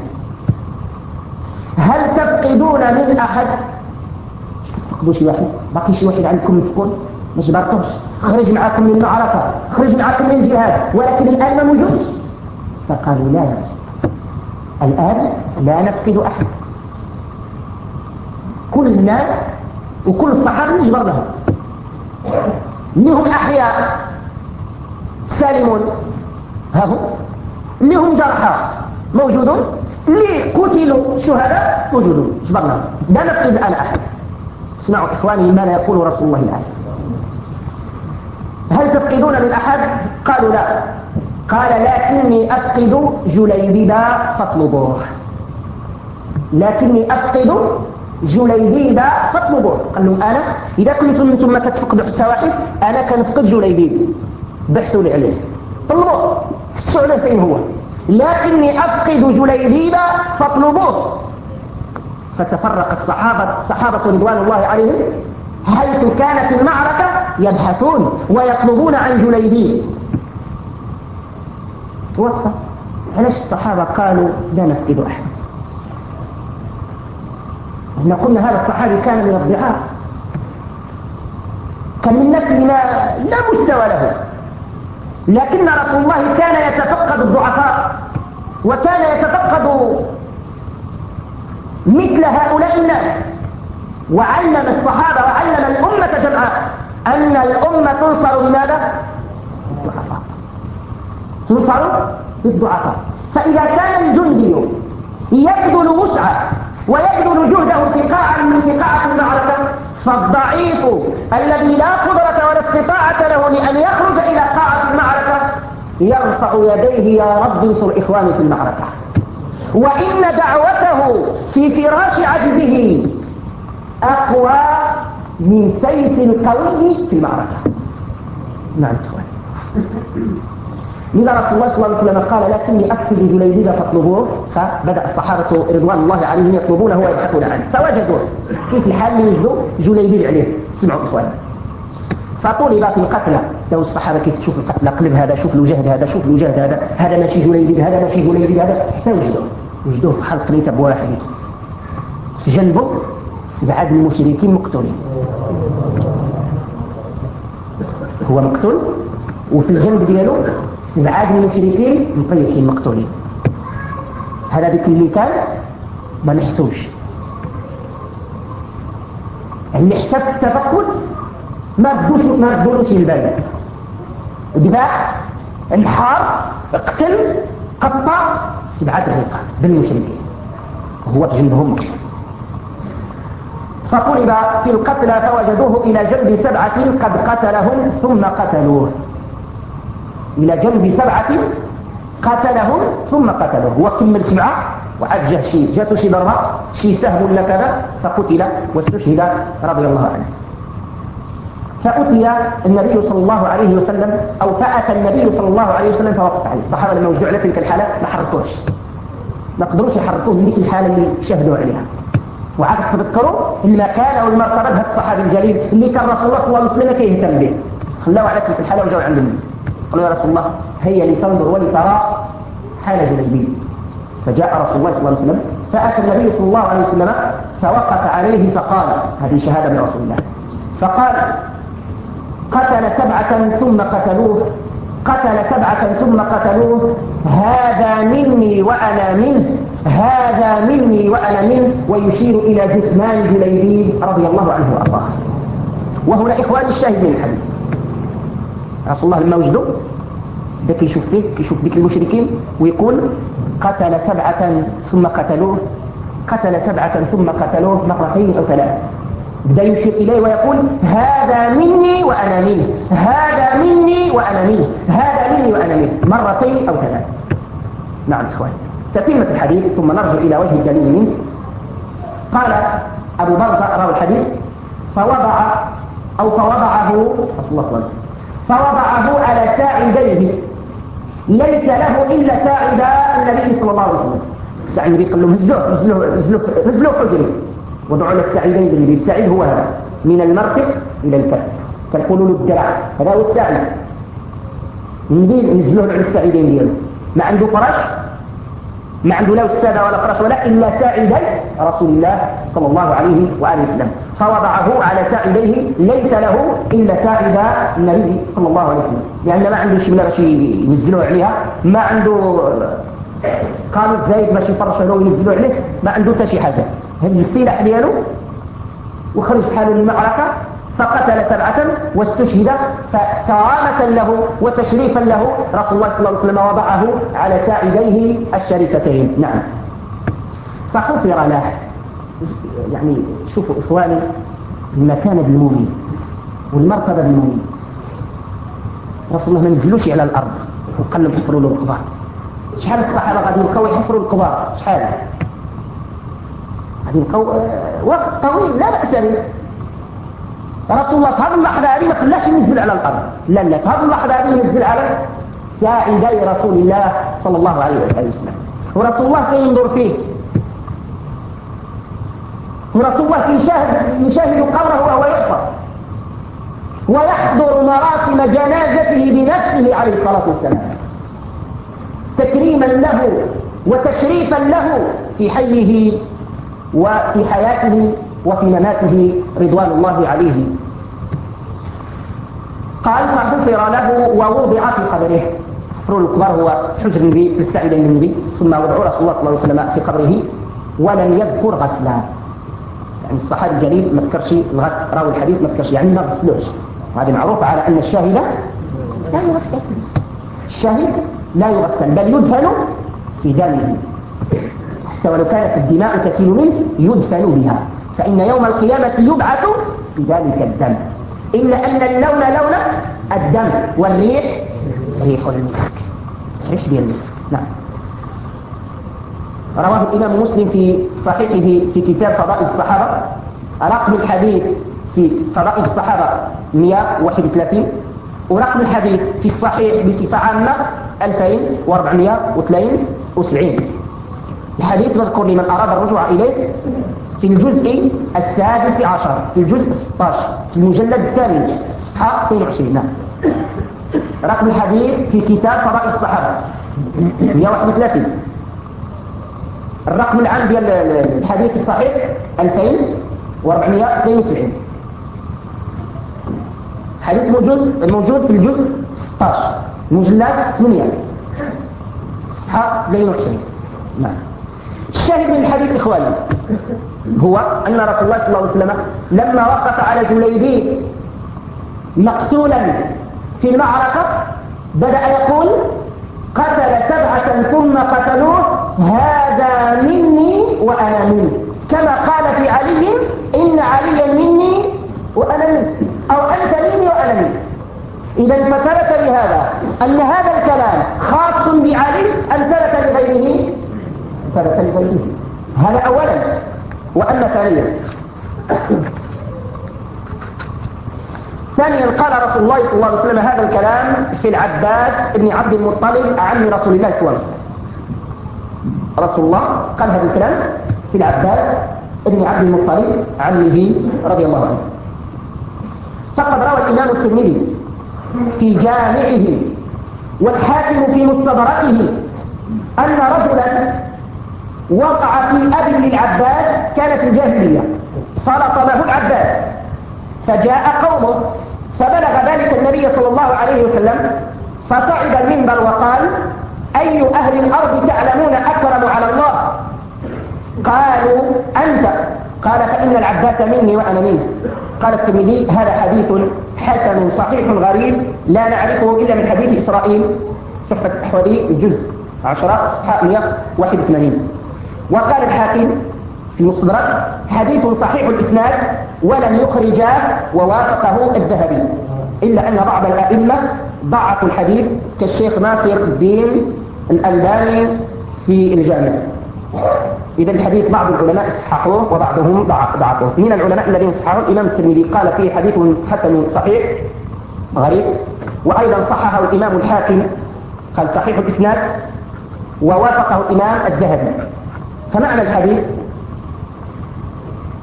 هل تفقدون من أحد؟ تفقدوا شي واحد؟ باقي شي واحد عندكم مفقود؟ ما جبرتوش. خرج معكم من المعركة خرج معكم من الجهاد ولكن الآن ما موجود فقالوا لا الآن لا نفقد أحد. كل الناس وكل الصحابة نجبر لهم. اللي هم أحياء سالمون. ها هم. اللي هم جرحى. موجودون. اللي قتلوا شهداء. موجودون. جبرنا لا نفقد الآن أحد. اسمعوا إخواني ما لا يقول رسول الله الآن. هل تفقدون من أحد؟ قالوا لا. قال لكني أفقد جليبيبا فاطلبوه لكني أفقد جليبيب فاطلبوه قال لهم أنا؟ إذا كنتم أنتم ما كتفقدوا حتى واحد أنا كنفقد جليبيب. بحثوا لي عليه. طلبوه فتشوا عليه فين هو. لكني أفقد جليبيب فاطلبوه فتفرق الصحابة الصحابة رضوان الله عليهم حيث كانت المعركة يبحثون ويطلبون عن جليبيب توقف علاش الصحابة قالوا لا نفقد أحد؟ إحنا قلنا هذا الصحابي كان من الضعاف. كان من الناس لا, لا مستوى له. لكن رسول الله كان يتفقد الضعفاء وكان يتفقد مثل هؤلاء الناس. وعلم الصحابة وعلم الأمة جمعاء. أن الأمة تنصر بماذا؟ بالضعفاء تنصر بالضعفاء فإذا كان الجندي يبذل وسعة ويبذل جهده قاعة من في قاعة المعركة فالضعيف الذي لا قدرة ولا استطاعة له لأن يخرج إلى قاعة المعركة يرفع يديه يا رب انصر إخواني في المعركة وإن دعوته في فراش عجزه أقوى من سيف القوي في المعركة. نعم إخوان. لذا رسول الله صلى الله عليه وسلم قال لكني أكفل جليبيب فاطلبوه. فبدأ الصحابة رضوان الله عليهم يطلبونه ويبحثون عنه. فوجدوه. كيف الحال اللي وجدوا جليبيب عليه. سمعوا فطلب في القتلى تو الصحابة كيف تشوف القتلى قلب هذا شوف الوجه هذا شوف الوجه هذا. هذا ماشي جليبيب هذا ماشي جليبيب هذا. حتى وجدوه وجدوه في حلق ليت بواحد. جنبه سبعة المشركين مقتولين هو مقتول وفي الجنب ديالو سبعة المشركين مطيحين مقتولين هذا ذيك اللي كان ما نحسوش اللي حتى في التفقد ما بدوش ما بدوش البال ذبح انحار اقتل قطع سبعة الرقاب بالمشركين. وهو في جنبهم مقتول. فطلب في القتلى فوجدوه إلى جنب سبعة قد قتلهم ثم قتلوه. إلى جنب سبعة قتلهم ثم قتلوه. هو كمل سبعة وعاد جه شي جاته شي ضربة شي سهم ولا كذا؟ فقتل واستشهد رضي الله عنه. فأتي النبي صلى الله عليه وسلم أو فأتى النبي صلى الله عليه وسلم فوقف عليه. الصحابة لما وجدوا على تلك الحالة ما حركوش. ما قدروش يحركوه. من ذيك الحالة اللي شاهدوا عليها. وعاد تذكروا المكان أو المرتبه هذا الصحابي الجليل اللي كان رسول الله صلى الله عليه وسلم كيهتم به. خلاوه على تلك الحالة وجاوا عند النبي. قالوا يا رسول الله هيا لتنظر ولترى حال جليبيب فجاء رسول الله صلى الله عليه وسلم فأتى النبي صلى الله عليه وسلم فوقف عليه فقال هذه شهادة من رسول الله. فقال قتل سبعة ثم قتلوه قتل سبعة ثم قتلوه هذا مني وأنا منه. هذا مني وأنا منه ويشير إلى جثمان جليبيب رضي الله عنه وأرضاه. وهنا إخواني الشاهدين الحديث. رسول الله لما وجدوا ذاك يشوف فيك يشوف ذيك المشركين ويقول قتل سبعة ثم قتلوه قتل سبعة ثم قتلوه مرتين أو ثلاث بدأ يشير إليه ويقول هذا مني وأنا منه هذا مني وأنا منه هذا مني وأنا منه مرتين أو ثلاث نعم إخوان تتمة الحديث ثم نرجع إلى وجه الدليل منه. قال أبو بردة روى الحديث فوضع أو فوضعه رسول الله صلى الله عليه وسلم فوضعه على ساعديه. ليس له إلا ساعد النبي صلى الله عليه وسلم. ساعد النبي قال لهم هزوه هزوه هزوه حجري وضعوا له الساعدين بالنبي الساعد هو هذا من المرفق إلى الكف له الدرع هذا هو الساعد. النبي نزلوه على الساعدين ما عنده فرش؟ ما عنده لا السادة ولا فرش ولا إلا ساعدي رسول الله صلى الله عليه وآله وسلم. فوضعه على ساعديه ليس له إلا ساعد النبي صلى الله عليه وسلم. لأن ما عنده شملة باش ينزلوه عليها ما عنده قالوا الزايد باش يفرش له وينزلوه عليه ما عنده حتى شي حاجة. هز السلاح ديالو وخرج حاله للمعركة فقتل سبعة واستشهد فكرامة له وتشريفا له. رسول الله صلى الله عليه وسلم وضعه على ساعديه الشريفتين. نعم. فغفر له. يعني شوفوا إخواني المكانة بالمؤمن والمرتبة بالمؤمن رسول الله ما نزلوش على الأرض. وقال لهم حفروا له القبار. شحال الصحابة غادي يبقاو يحفروا القبار؟ شحال؟ غادي يبقاو آه، وقت طويل لا بأس به. رسول الله في هذه اللحظة هذه ما خلاش ينزل على الأرض؟ لا لا في هذه اللحظة هذه ينزل على ساعدي رسول الله صلى الله عليه وسلم. ورسول الله كان ينظر فيه. ورسول الله يشاهد, يشاهد قبره وهو يحفر. ويحضر مراسم جنازته بنفسه عليه الصلاة والسلام. تكريما له وتشريفا له في حيه وفي حياته وفي مماته رضوان الله عليه. قال فغفر له ووضع في قبره. حفر الكبار هو حجر النبي في السعيدين للنبي ثم وضعوا رسول الله صلى الله عليه وسلم في قبره ولم يذكر غسلا. يعني الصحابي الجليل ما ذكرش الغسل راوي الحديث ما ذكرش يعني ما غسلوش. وهذه معروفة على أن الشاهد لا يغسل. الشاهد لا يغسل بل يدفن في دمه. حتى ولو كانت الدماء تسيل منه يدفن بها. فإن يوم القيامة يبعث بذلك الدم. إلا أن اللون لون الدم والريح ريح المسك. ريح المسك. نعم. رواه الإمام مسلم في صحيحه في كتاب فضائل الصحابة. رقم الحديث في فضائل الصحابة 131 ورقم الحديث في الصحيح بصفة عامة 2473 الحديث مذكور لمن أراد الرجوع إليه في الجزء السادس عشر في الجزء 16 في المجلد الثامن. صفحة 22 نعم. رقم الحديث في كتاب فضائل الصحابة. 131 الرقم العام ديال الحديث الصحيح 2472 حديث موجود موجود في الجزء 16 المجلد 8 صفحة 22 نعم. الشاهد من الحديث إخواني. هو أن رسول الله صلى الله عليه وسلم لما وقف على جليبيب مقتولا في المعركة بدأ يقول قتل سبعة ثم قتلوه هذا مني وأنا منه. كما قال في علي إن عليا مني وأنا منه. أو أنت مني وأنا منه. إذا فثبت بهذا أن هذا الكلام خاص بعلي أم ثبت لغيره. ثبت لغيره. هذا أولا. وأما ثانيا. ثانيا قال رسول الله صلى الله عليه وسلم هذا الكلام في العباس بن عبد المطلب عم رسول الله صلى الله عليه وسلم. رسول الله قال هذا الكلام في العباس بن عبد المطلب عمه رضي الله عنه. فقد روى الإمام الترمذي في جامعه والحاكم في مستدركه أن رجلا وقع في أب للعباس كان في الجاهلية. فلطمه العباس. فجاء قومه فبلغ ذلك النبي صلى الله عليه وسلم فصعد المنبر وقال أي أهل الأرض تعلمون أكرم على الله؟ قالوا أنت. قال فإن العباس مني وأنا منه قال الترمذي هذا حديث حسن صحيح غريب لا نعرفه إلا من حديث إسرائيل. تحفة الأحوالي الجزء 10 صفحة 181 وقال الحاكم في مصدرك حديث صحيح الإسناد ولم يخرجاه ووافقه الذهبي. إلا أن بعض الأئمة ضعفوا الحديث كالشيخ ناصر الدين الألباني في الجامع. إذا الحديث بعض العلماء صححوه وبعضهم ضعفوه. من العلماء الذين صححوه الإمام الترمذي قال فيه حديث حسن صحيح غريب. وأيضا صححه الإمام الحاكم قال صحيح الإسناد ووافقه الإمام الذهبي. فمعنى الحديث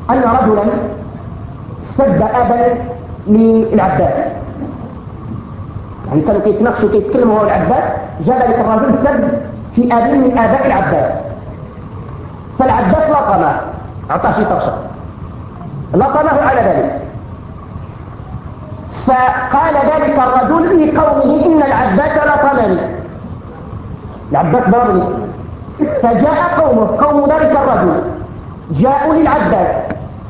أن رجلا سب أبا للعباس. يعني كانوا كيتناقشوا كيتكلموا هو العباس جاب ذلك الرجل سب في أبي من آباء العباس. فالعباس لطمه أعطاه شي طرشة لطمه على ذلك. فقال ذلك الرجل لقومه إن العباس لطمني. العباس ضربني فجاء قومه قوم ذلك الرجل. جاءوا للعباس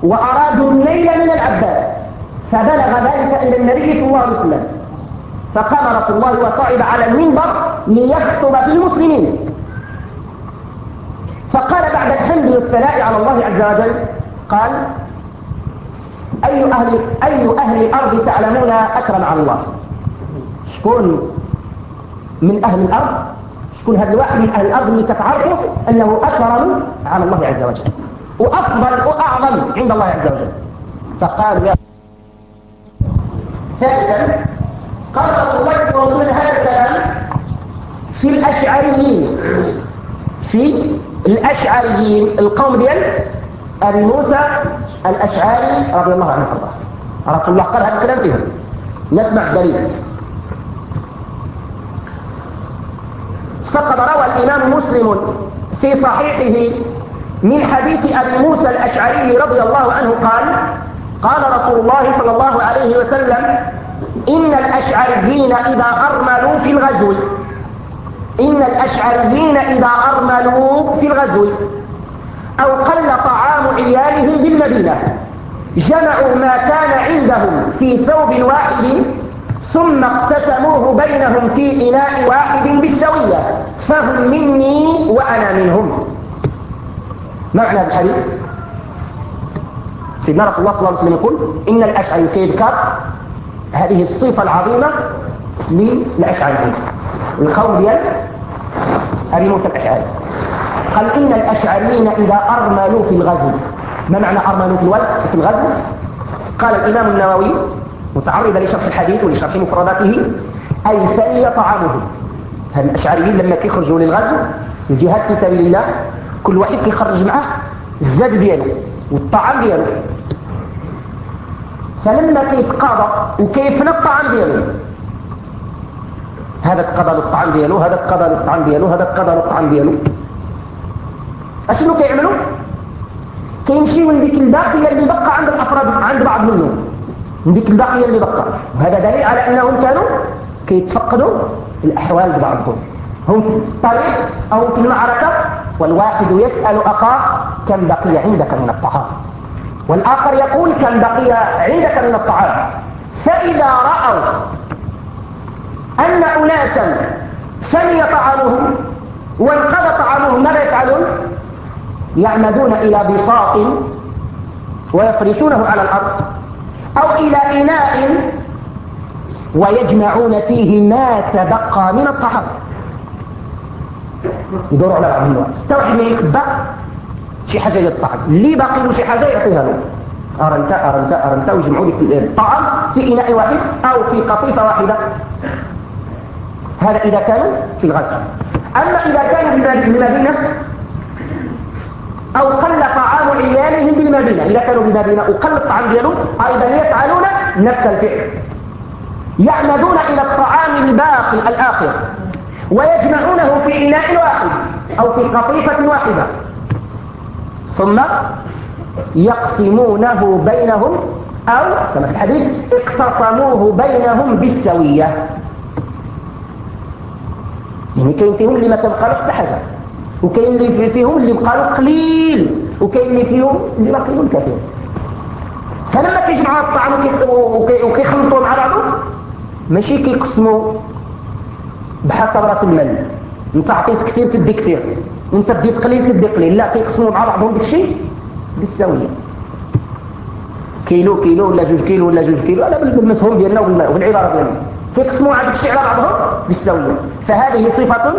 وأرادوا النيل من العباس فبلغ ذلك إلى النبي صلى الله عليه وسلم. فقام رسول الله وصعد على المنبر ليخطب في المسلمين فقال بعد الحمد والثناء على الله عز وجل قال أي أهل, أي أهل الأرض تعلمون أكرم على الله؟ شكون من أهل الأرض؟ شكون هذا الواحد من أهل الأرض اللي كتعرفه أنه أكرم على الله عز وجل. وأفضل وأعظم عند الله عز وجل. فقالوا يا ثالثا قال رسول الله هذا الكلام في الأشعريين. في الأشعريين القوم ديال أبي موسى الأشعري رضي الله عنه وارضاه. رسول الله قال هذا الكلام فيهم. نسمع الدليل. فقد روى الإمام مسلم في صحيحه من حديث أبي موسى الأشعري رضي الله عنه قال قال رسول الله صلى الله عليه وسلم إن الأشعريين إذا أرملوا في الغزو. إن الأشعريين إذا أرملوا في الغزو. أو قل طعام عيالهم بالمدينة. جمعوا ما كان عندهم في ثوب واحد ثم اقتسموه بينهم في إناء واحد بالسوية فهم مني وأنا منهم. معنى الحديث؟ سيدنا رسول الله صلى الله عليه وسلم يقول إن الأشعري كيذكر؟ هذه الصفة العظيمة للأشعريين القول ديال أبي موسى الأشعري. قال إن الأشعريين إذا أرملوا في الغزو ما معنى أرملوا في الوزن في الغزو؟ قال الإمام النووي متعرضا لشرح الحديث ولشرح مفرداته أي فلي طعامهم هذا الأشعريين لما كيخرجوا للغزو الجهاد في سبيل الله كل واحد كيخرج معه الزاد ديالو والطعام ديالو. فلما كيتقاضى وكيفنى الطعام ديالو هذا تقضى له الطعام ديالو هذا تقضى له الطعام ديالو هذا تقضى له الطعام ديالو. أشنو كيعملوا؟ كيمشيو لديك الباقيه اللي بقى عند الأفراد عند بعض منهم. من ديك الباقيه اللي بقى. وهذا دليل على أنهم كانوا كيتفقدوا الأحوال ببعضهم هم في الطريق أو في المعركة والواحد يسأل أخاه كم بقي عندك من الطعام. والآخر يقول كم بقي عندك من الطعام. فإذا رأوا أن أناسا فني طعامهم وانقضى طعامهم ماذا يفعلون؟ يعمدون إلى بساط ويفرشونه على الأرض. أو إلى إناء ويجمعون فيه ما تبقى من الطعام. يدوروا على بعضهم توحد من يخبأ شي حاجة ديال الطعام. اللي باقي له شي حاجة يعطيها له. أرنتا أرنتا أرنتا ويجمعوا لك الطعام في إناء واحد أو في قطيفة واحدة. هذا إذا كانوا في الغزو. أما إذا كانوا بالمدينة أو قل طعام عيالهم بالمدينة. إذا كانوا بالمدينة وقل الطعام ديالهم. أيضا يفعلون نفس الفعل. يعمدون إلى الطعام الباقي الآخر. ويجمعونه في إناء واحد أو في قطيفة واحدة. ثم يقسمونه بينهم أو كما في الحديث اقتصموه بينهم بالسوية. يعني كاين فيهم اللي ما تبقى حتى حاجة. وكاين اللي فيهم اللي بقى قليل وكاين اللي فيهم اللي باقي لهم كثير. فلما كيجمعوا الطعام وكيخلطوا مع بعضهم ماشي كيقسموا بحسب راس المال. انت عطيت كثير تدي كثير انت ديت قليل تدي قليل. لا كيقسموا مع بعضهم داكشي بالسويه كيلو كيلو ولا جوج كيلو ولا جوج كيلو هذا بالمفهوم ديالنا وبالعبارة ديالنا. كيقسموا هذاك الشيء على بعضهم بالسويه فهذه صفة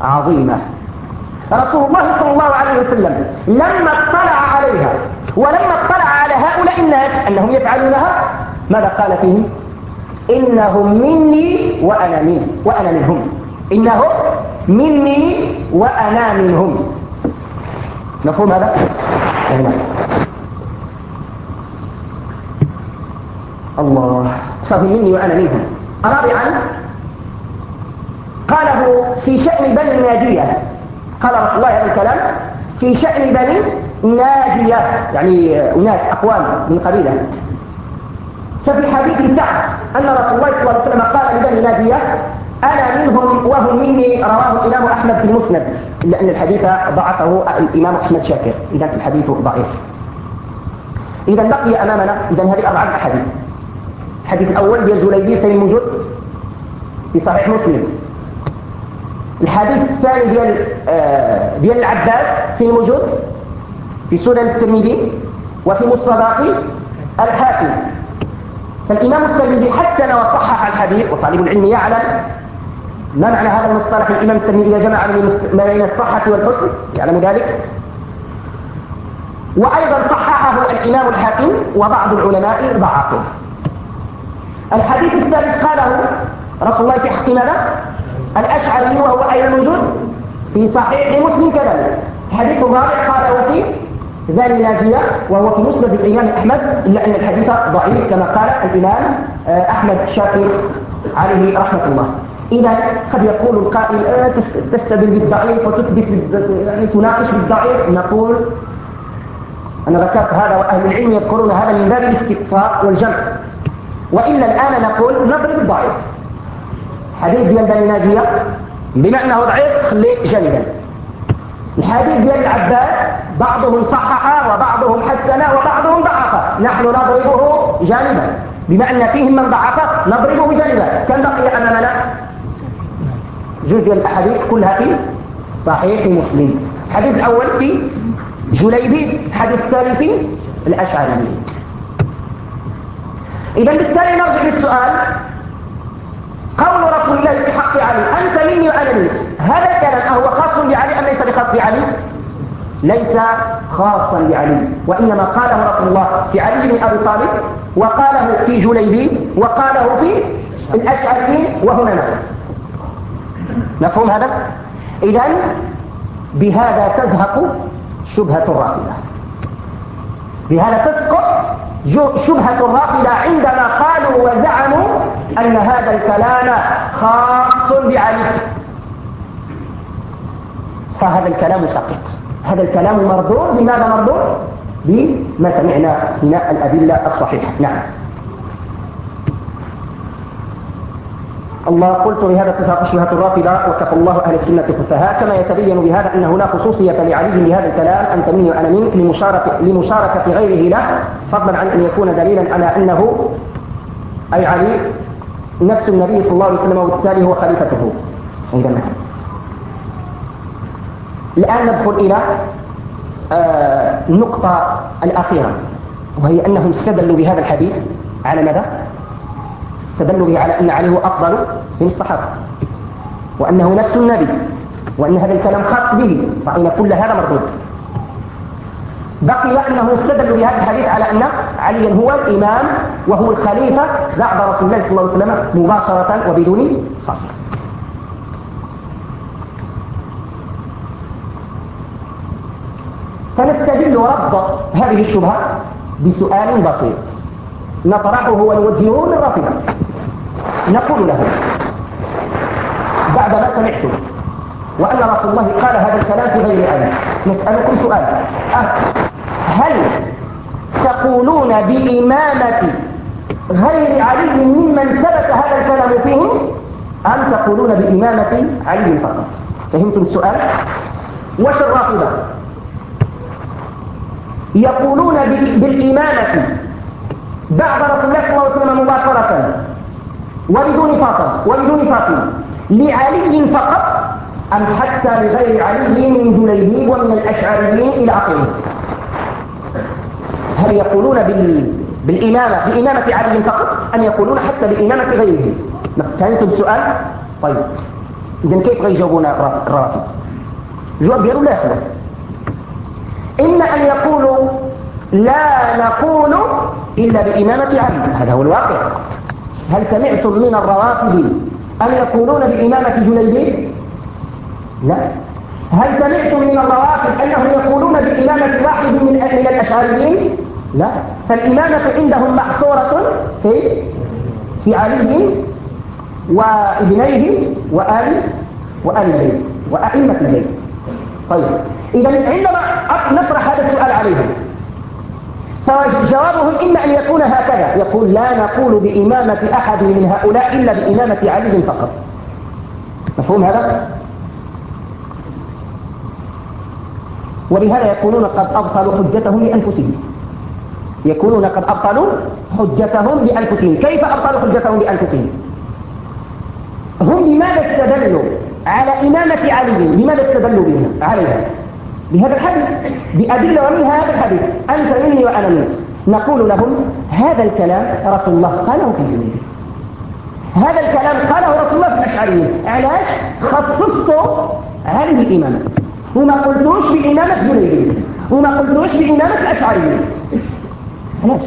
عظيمة. رسول الله صلى الله عليه وسلم لما اطلع عليها ولما اطلع على هؤلاء الناس أنهم يفعلونها ماذا قال فيهم؟ إنهم مني وأنا منهم وأنا منهم. إنهم مني وأنا منهم. مفهوم هذا؟ هنا الله. فهم مني وأنا منهم. رابعا قاله في شأن بني الناجية قال رسول الله هذا الكلام في شأن بني ناجية يعني أناس أقوام من قبيلة. ففي حديث سعد أن رسول الله صلى الله عليه وسلم قال لبني ناجية أنا منهم وهم مني رواه الإمام أحمد في المسند إلا أن الحديث ضعفه الإمام أحمد شاكر إذا الحديث ضعيف. إذا بقي أمامنا إذا هذه أربعة أحاديث. الحديث الأول ديال جليبي فين موجود في صحيح مسلم. الحديث الثاني ديال آه ديال العباس فين موجود؟ في سنن الترمذي وفي مصطلح الحاكم. فالإمام الترمذي حسن وصحح الحديث وطالب العلم يعلم ما معنى هذا المصطلح. الإمام الترمذي إذا جمع ما بين الصحة والحسن يعلم ذلك. وأيضا صححه الإمام الحاكم وبعض العلماء ضعفه. الحديث الثالث قاله رسول الله في حق ماذا؟ الأشعري وهو أيضا موجود في صحيح مسلم كذلك. الحديث الرابع قاله في ذاني ناجية وهو في مسند الإمام أحمد إلا أن الحديث ضعيف كما قال الإمام آه، أحمد شاكر عليه رحمة الله. إذا قد يقول القائل آه، تستدل بالضعيف وتثبت يعني تناقش بالضعيف نقول أنا ذكرت هذا وأهل العلم يذكرون هذا من باب الاستقصاء والجمع. وإلا الآن نقول نضرب الضعيف. حديث ديال بني ناجية بما أنه ضعيف خليه جانبا الحديث ديال العباس بعضهم صحح وبعضهم حسن وبعضهم ضعف. نحن نضربه جانبا. بما أن فيهم من ضعف نضربه جانبا. كم بقي أمامنا؟ جزء ديال الأحاديث كلها في صحيح مسلم. الحديث الأول في جليبي الحديث الثاني في الأشعري. إذا بالتالي نرجع للسؤال. قول رسول الله في علي. أنت مني وأنا منك. هذا الكلام أهو خاص بعلي أم ليس بخاص بعلي؟ ليس خاصا بعلي. وإنما قاله رسول الله في علي بن أبي طالب وقاله في جليبي وقاله في الأشعري وهنا نحن مفهوم هذا؟ إذا بهذا تزهق شبهة الرافضة. بهذا تسقط شبهة الرافضة عندما قالوا وزعموا أن هذا الكلام خاص بعلي. فهذا الكلام سقط هذا الكلام مردود بماذا مردود بما سمعنا من الأدلة الصحيحة. نعم. الله قلت لهذا تساق شبهة الرافضة وكفى الله أهل السنة خفها كما يتبين بهذا أن هناك خصوصية لعلي بهذا الكلام. أنت مني وأنا منك لمشاركة, لمشاركة غيره له فضلا عن أن يكون دليلا على أنه أي علي نفس النبي صلى الله عليه وسلم وبالتالي هو خليفته إذا مثلا الآن ندخل إلى آه، النقطة الأخيرة وهي أنهم استدلوا بهذا الحديث على ماذا؟ استدلوا به على أن علي هو أفضل من الصحابة وأنه نفس النبي وأن هذا الكلام خاص به رأينا كل هذا مردود بقي أنه استدلوا بهذا الحديث على أن عليا هو الإمام وهو الخليفة بعد رسول الله صلى الله عليه وسلم مباشرة وبدون فاصل. فنستدل رد هذه الشبهة بسؤال بسيط. نطرحه ونوجهه للرافضة. نقول له بعد ما سمعتم وأن رسول الله قال هذا الكلام في غير علم نسألكم سؤال أه، هل تقولون بإمامة غير علي ممن ثبت هذا الكلام فيهم؟ أم تقولون بإمامة علي فقط؟ فهمتم السؤال؟ وش الرافضة يقولون بالإمامة بعد رسول الله صلى الله عليه وسلم مباشرة وبدون فاصل وبدون فاصل. لعلي فقط أم حتى لغير علي من جليبيب ومن الأشعريين إلى آخره؟ هل يقولون بال... بالإمامة بإمامة علي فقط؟ أم يقولون حتى بإمامة غيره فهمتم السؤال طيب إذن كيف غيجاوبون الرافض الجواب ديالو لا يخلو. إما أن يقولوا لا نقول إلا بإمامة علي هذا هو الواقع. هل سمعتم من الروافض أن يقولون بإمامة جليبيب لا. هل سمعتم من الروافض أنهم يقولون بإمامة واحد من من الأشعريين؟ لا. فالإمامة عندهم محصورة في في علي وابنيه وآل وآل البيت وأئمة البيت. طيب. إذا عندما نطرح هذا السؤال عليهم فجوابهم إما أن يكون هكذا يقول لا نقول بإمامة أحد من هؤلاء إلا بإمامة علي فقط. مفهوم هذا؟ ولهذا يكونون قد أبطلوا حجتهم لأنفسهم. يكونون قد أبطلوا حجتهم بأنفسهم. كيف أبطلوا حجتهم بأنفسهم؟ هم لماذا استدلوا على إمامة علي؟ لماذا استدلوا بها عليها. بهذا الحديث بأدلة ومنها هذا الحديث أنت مني وأنا منك. نقول لهم هذا الكلام رسول الله قاله في جميله هذا الكلام قاله رسول الله في الأشعرية. علاش؟ خصصت علي بالإمامة وما قلتوش بإمامة جنيدي وما قلتوش بإمامة الأشعرية. علاش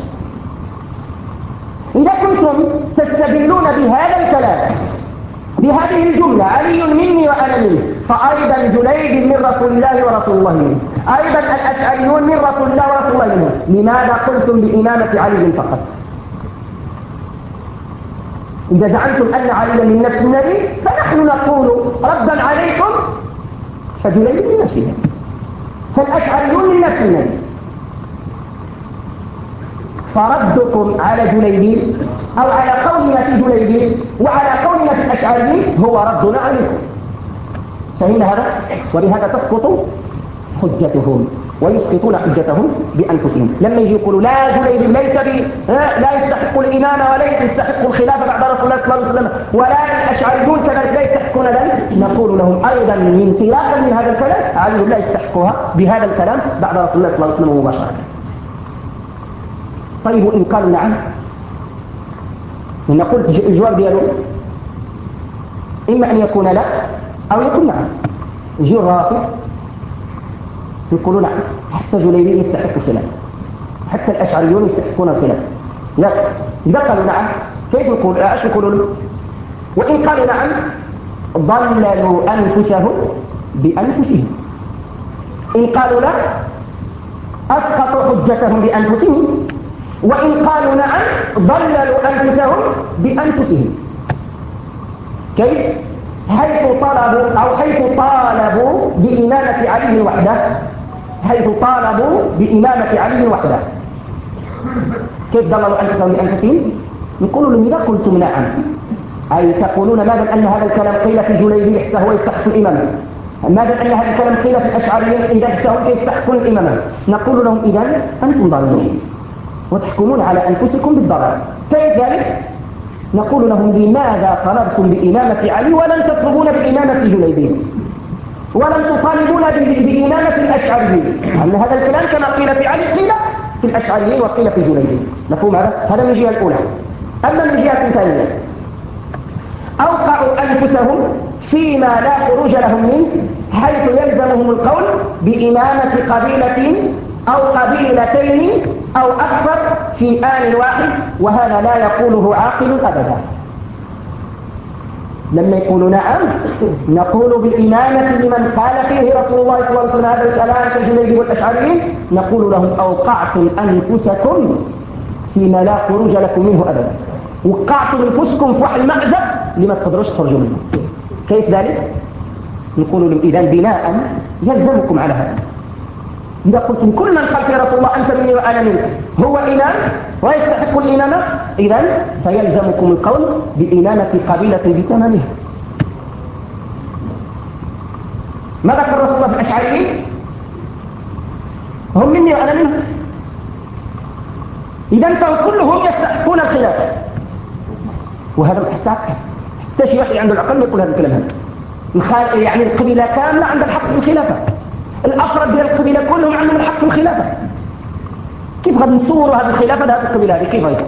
إذا كنتم تستدلون بهذا الكلام بهذه الجملة علي مني وأنا منه فأيضا جليد من رسول الله ورسول الله منه أيضا الأشعريون من رسول الله ورسول الله منه لماذا قلتم بإمامة علي فقط؟ إذا زعمتم أن علي من نفس النبي فنحن نقول ردا عليكم فجليد من نفس النبي فالأشعريون من نفس النبي. فردكم على جليبيب أو على قولنا في وعلى قولنا في الأشعريين هو ردنا عليكم. فهمنا هذا ولهذا تسقط حجتهم ويسقطون حجتهم بأنفسهم. لما يجي يقولوا لا جليبيب ليس بي لا يستحق الإمامة ولا يستحق الخلافة بعد رسول الله صلى الله عليه وسلم ولا الأشعريون كذلك لا يستحقون ذلك. نقول لهم أيضا من انطلاقا من هذا الكلام علي لا يستحقها بهذا الكلام بعد رسول الله صلى الله عليه وسلم مباشرة. طيب وإن قالوا نعم. نقول الجواب ديالو. إما أن يكون لا أو يكون نعم. يجي الرافض يقولون نعم. حتى جليلي يستحق الخلاف. حتى الأشعريون يستحقون الخلاف. لا. إذا قالوا نعم كيف نقول إيش يقولون؟ وإن قالوا نعم ضللوا أنفسهم بأنفسهم. إن قالوا لا أسقطوا حجتهم بأنفسهم. وإن قالوا نعم ضللوا أنفسهم بأنفسهم. كيف؟ حيث طلبوا أو حيث طالبوا بإمامة علي وحده. حيث طالبوا بإمامة علي وحده. كيف ضللوا أنفسهم بأنفسهم؟ نقول لهم إذا قلتم نعم. أي تقولون ماذا أن هذا الكلام قيل في جليبي حتى هو يستحق الإمامة ماذا أن هذا الكلام قيل في الأشعريين إذا هم يستحقون الإمامة نقول لهم إذا أنتم ضالون. وتحكمون على أنفسكم بالضرر. كيف ذلك؟ نقول لهم لماذا طلبتم بإمامة علي ولم تطلبون بإمامة جليبين ولم تطالبون بإمامة الأشعريين. أن هذا الكلام كما قيل في علي قيل في الأشعريين وقيل في جليبين مفهوم هذا؟ هذا من الجهة الأولى. أما من الجهة الثانية أوقعوا أنفسهم فيما لا خروج لهم منه حيث يلزمهم القول بإمامة قبيلة أو قبيلتين أو أكثر في آن واحد وهذا لا يقوله عاقل أبدا. لما يقولوا نعم نقول بالإمامة لمن قال فيه رسول الله صلى الله عليه وسلم هذا الكلام كالجنيد والأشعريين نقول لهم أوقعتم أنفسكم فيما لا خروج لكم منه أبدا. وقعتم أنفسكم في واحد المأزق لما تقدروش تخرجوا منه. كيف ذلك؟ نقول لهم إذا بناء يلزمكم على هذا. إذا قلتم كل من قال في رسول الله أنت مني وأنا منك هو إمام ويستحق الإمامة إذا فيلزمكم القول بإمامة قبيلة بتمامها. ما ذكر رسول الله في الأشعريين هم مني وأنا منهم. إذا فهم كلهم يستحقون الخلافة وهذا حتى حتى شي واحد عنده العقل يقول هذا الكلام. هذا يعني القبيلة كاملة عندها الحق في الخلافة الأفراد ديال القبيلة كلهم عندهم الحق في الخلافة كيف غادي نصوروا هذه الخلافة؟ هذه القبيلة هذه كيف غادي؟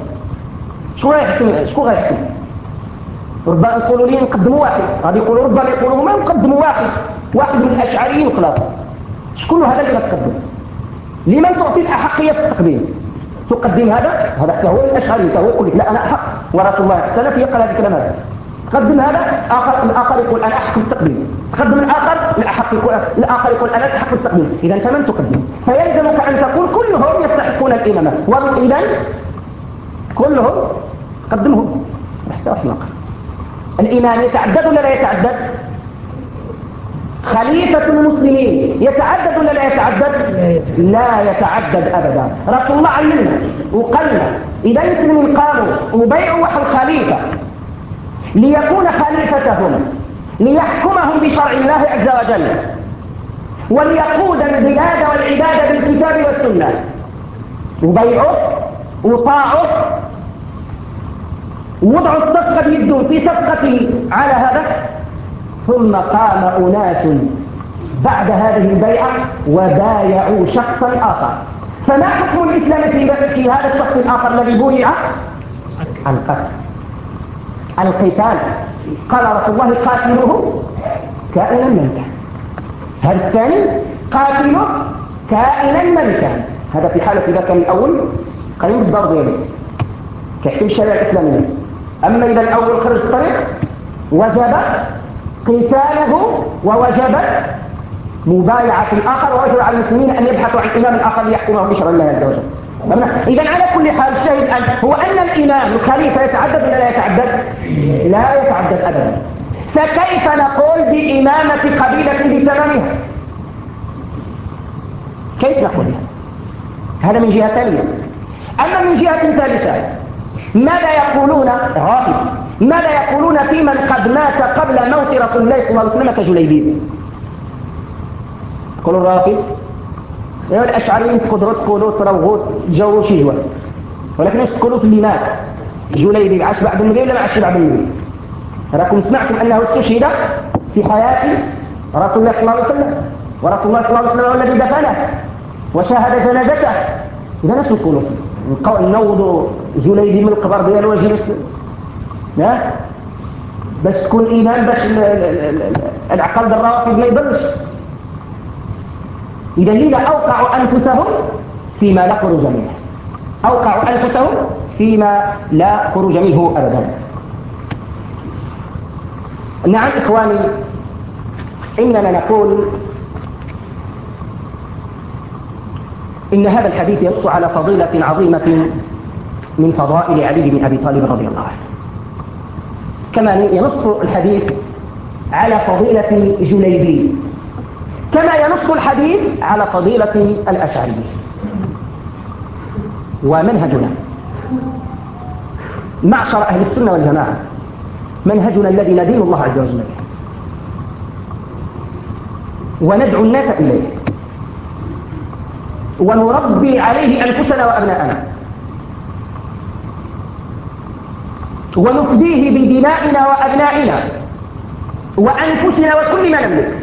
شكون غيحكم شكون غيحكم ربما يقولوا لي نقدموا واحد. غادي يقولوا ربما يقولوا ما نقدموا واحد. واحد من الأشعريين وخلاص شكون هذا اللي غتقدم؟ لمن تعطي الأحقية في التقديم؟ تقدم هذا؟ هذا حتى هو الأشعري حتى هو يقول لك لا أنا أحق. ورسول الله اختلف يقال هذا الكلام هذا. تقدم هذا آخر الآخر يقول أنا أحق التقديم. تقدم الآخر الأحق يقول الآخر يقول أنا أحق التقديم. إذا فمن تقدم؟ فيلزمك أن تقول كلهم يستحقون الإمامة. وإذا كلهم تقدمهم. حتى واحد الإمام يتعدد ولا لا يتعدد؟ خليفة المسلمين يتعدد ولا لا يتعدد؟ لا يتعدد أبدا. رسول الله علمنا وقالنا إذا المسلمين قاموا وبيعوا الخليفة ليكون خليفتهم ليحكمهم بشرع الله عز وجل وليقود البلاد والعباد بالكتاب والسنة. وبيعه وطاعه وضعوا الصفقة بيدهم في صفقته على هذا. ثم قام أناس بعد هذه البيعة وبايعوا شخصا آخر. فما حكم الإسلام في هذا الشخص الآخر الذي بويع؟ القتل. القتال. قال رسول الله قاتلوه كائنا من كان هذا الثاني قاتله كائنا من كان هذا في حالة إذا كان الأول قيم الضرب ديالو كيحكم الشريعة الإسلامية. أما إذا الأول خرج الطريق وجب قتاله ووجبت مبايعة الآخر ووجب على المسلمين أن يبحثوا عن إمام آخر ليحكمهم بشرع الله عز وجل. إذا على كل حال الشاهد أن هو أن الإمام الخليفة يتعدد ولا لا يتعدد؟ لا يتعدد أبدا. فكيف نقول بإمامة قبيلة بتمامها كيف نقول؟ هذا من جهة ثانية. أما من جهة ثالثة ماذا يقولون؟ رافض ماذا يقولون في من قد مات قبل موت رسول الله صلى الله عليه وسلم كجليبيب يقولوا الرافض يا الأشعريين تقدروا تقولوا تروغوا تجاوبوا شي جوال ولكن اش تقولوا في اللي مات. جليبيب عاش بعد النبي ولا ما عاش بعد النبي؟ راكم سمعتم أنه استشهد في حياة رسول الله صلى الله عليه وسلم. ورسول الله صلى الله عليه وسلم هو الذي دفنه وشاهد جنازته. إذا اش نقولوا نوضوا جليبي من القبر ديالو واجي ها؟ بس تكون إيمان باش العقل الروافض ما يضلش إذا لذا أوقعوا أنفسهم فيما لا خروج منه. أوقعوا أنفسهم فيما لا خروج منه أبدا. نعم إخواني إننا نقول إن هذا الحديث ينص على فضيلة عظيمة من فضائل علي بن أبي طالب رضي الله عنه. كما ينص الحديث على فضيلة جليبي. كما ينص الحديث على فضيلة الأشعري. ومنهجنا. معشر أهل السنة والجماعة. منهجنا الذي ندين الله عز وجل وندعو الناس إليه. ونربي عليه أنفسنا وأبناءنا. ونفديه بدمائنا وأبنائنا. وأنفسنا وكل ما نملك.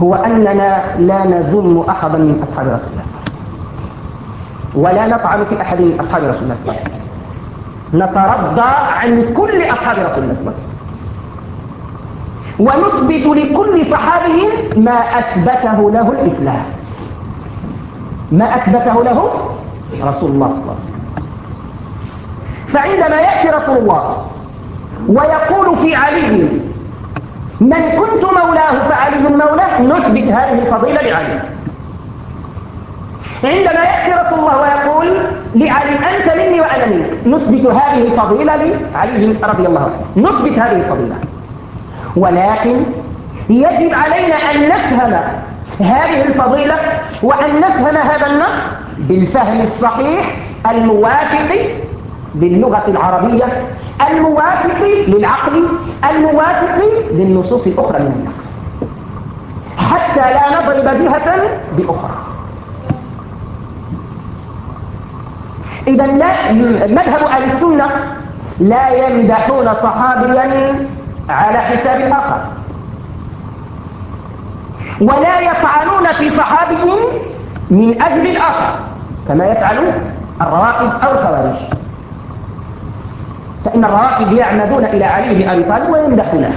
هو أننا لا نذم أحدا من أصحاب رسول الله ولا نطعن في أحد من أصحاب رسول الله صلى الله عليه وسلم. نترضى عن كل أصحاب رسول الله صلى الله عليه وسلم. ونثبت لكل صحابي ما أثبته له الإسلام. ما أثبته له رسول الله صلى الله عليه وسلم. فعندما يأتي رسول الله ويقول في علي من كنت مولاه فعلي مولاه نثبت هذه الفضيلة لعلي. عندما يأتي رسول الله ويقول لعلي أنت مني وأنا منك. نثبت هذه الفضيلة لعلي رضي الله عنه. نثبت هذه الفضيلة. ولكن يجب علينا أن نفهم هذه الفضيلة وأن نفهم هذا النص بالفهم الصحيح الموافق باللغة العربية الموافق للعقل الموافق للنصوص الأخرى من النقل. حتى لا نضرب جهة بأخرى. إذا مذهب أهل السنة لا يمدحون صحابيا على حساب الآخر ولا يفعلون في صحابي من أجل الآخر كما يفعل الروافض أو الخوارج. فإن الروافض يعمدون إلى علي بن أبي طالب ويمدحونه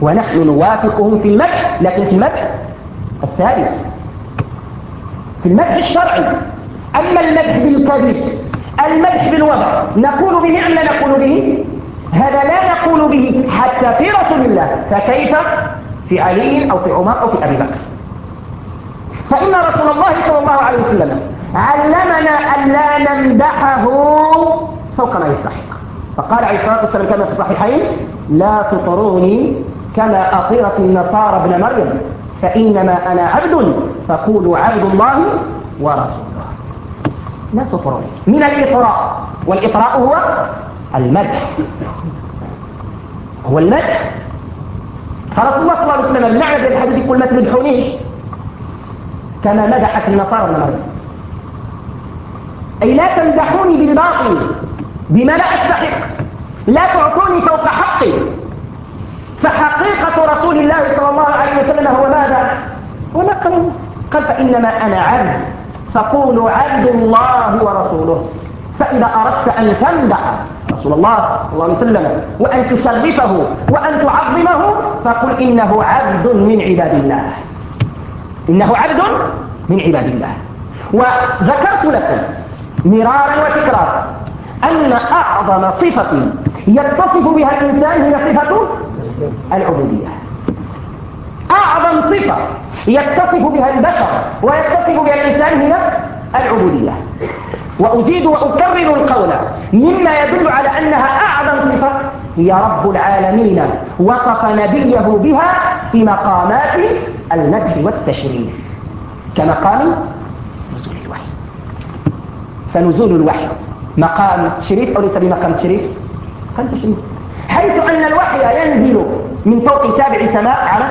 ونحن نوافقهم في المدح لكن في المدح الثابت في المدح الشرعي. أما المدح بالكذب المدح بالوضع نقول به أم لا نقول به؟ هذا لا نقول به حتى في رسول الله. فكيف؟ في علي أو في عمر أو في أبي بكر. فإن رسول الله صلى الله عليه وسلم علمنا أن لا نمدحه فوق ما يستحق فقال عليه الصلاة والسلام كما في الصحيحين لا تطروني كما أطيرت النصارى ابن مريم فإنما أنا عبد فقولوا عبد الله ورسوله. لا تطروني. من الإطراء والإطراء هو المدح. هو المدح. فرسول الله صلى الله عليه وسلم لعب الحديث يقول ما تمدحونيش كما مدحت النصارى ابن مريم. أي لا تمدحوني بالباطل. بما لا أستحق؟ لا تعطوني فوق حقي. فحقيقة رسول الله صلى الله عليه وسلم هو ماذا؟ وما قال قال فإنما أنا عبد. فقولوا عبد الله ورسوله. فإذا أردت أن تمدح رسول الله صلى الله عليه وسلم وأن تشرفه وأن تعظمه فقل إنه عبد من عباد الله. إنه عبد من عباد الله. وذكرت لكم مرارا وتكرارا أن أعظم صفة يتصف بها الإنسان هي صفة العبودية. أعظم صفة يتصف بها البشر ويتصف بها الإنسان هي العبودية. وأزيد وأكرر القول مما يدل على أنها أعظم صفة هي رب العالمين وصف نبيه بها في مقامات المدح والتشريف كمقام نزول الوحي. فنزول الوحي. مقام تشريف أو ليس بمقام تشريف مقام تشريف حيث أن الوحي ينزل من فوق سابع سماء على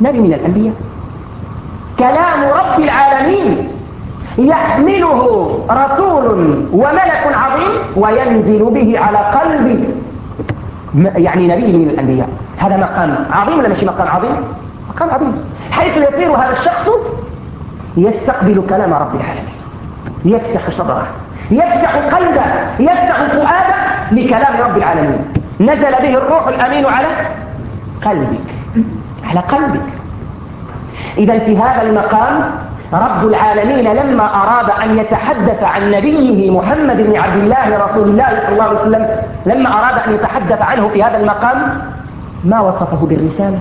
نبي من الأنبياء. كلام رب العالمين يحمله رسول وملك عظيم وينزل به على قلب يعني نبي من الأنبياء. هذا مقام عظيم ولا مش مقام عظيم؟ مقام عظيم. حيث يصير هذا الشخص يستقبل كلام رب العالمين. يفتح صدره. يفتح قلبه يفتح فؤاده لكلام رب العالمين. نزل به الروح الأمين على قلبك على قلبك. إذا في هذا المقام رب العالمين لما أراد أن يتحدث عن نبيه محمد بن عبد الله رسول الله صلى الله عليه وسلم لما أراد أن يتحدث عنه في هذا المقام ما وصفه بالرسالة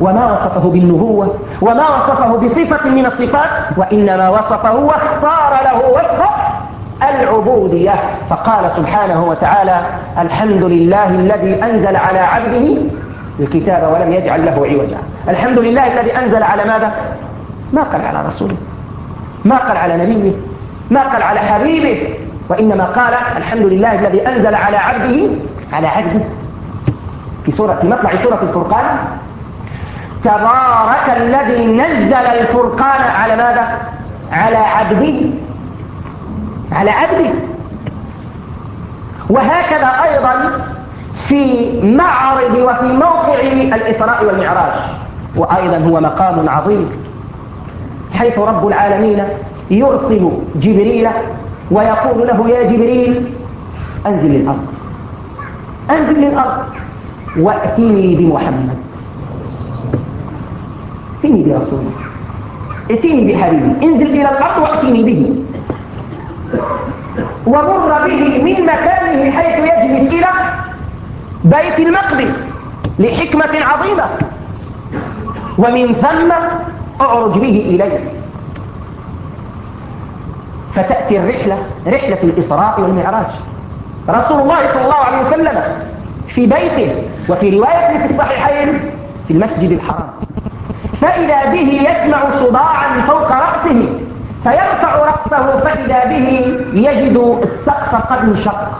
وما وصفه بالنبوة وما وصفه بصفة من الصفات وإنما وصفه واختار له وصف العبودية. فقال سبحانه وتعالى الحمد لله الذي أنزل على عبده الكتاب ولم يجعل له عوجا. الحمد لله الذي أنزل على ماذا؟ ما قال على رسوله. ما قال على نبيه. ما قال على حبيبه. وإنما قال الحمد لله الذي أنزل على عبده على عبده. في سورة في مطلع سورة الفرقان تبارك الذي نزل الفرقان على ماذا؟ على عبده. على عبده وهكذا أيضا في معرض وفي موقع الإسراء والمعراج. وأيضا هو مقام عظيم. حيث رب العالمين يرسل جبريل ويقول له يا جبريل أنزل للأرض. أنزل للأرض. وأتيني بمحمد. ائتني برسوله ائتني بحبيبي. انزل إلى الأرض وأتيني به. ومر به من مكانه حيث يجلس إلى بيت المقدس لحكمة عظيمة. ومن ثم أعرج به إليه. فتأتي الرحلة رحلة الإسراء والمعراج. رسول الله صلى الله عليه وسلم في بيته وفي رواية في الصحيحين في المسجد الحرام. فإذا به يسمع صداعا فوق رأسه فيرفع رأسه فإذا به يجد السقف قد انشق.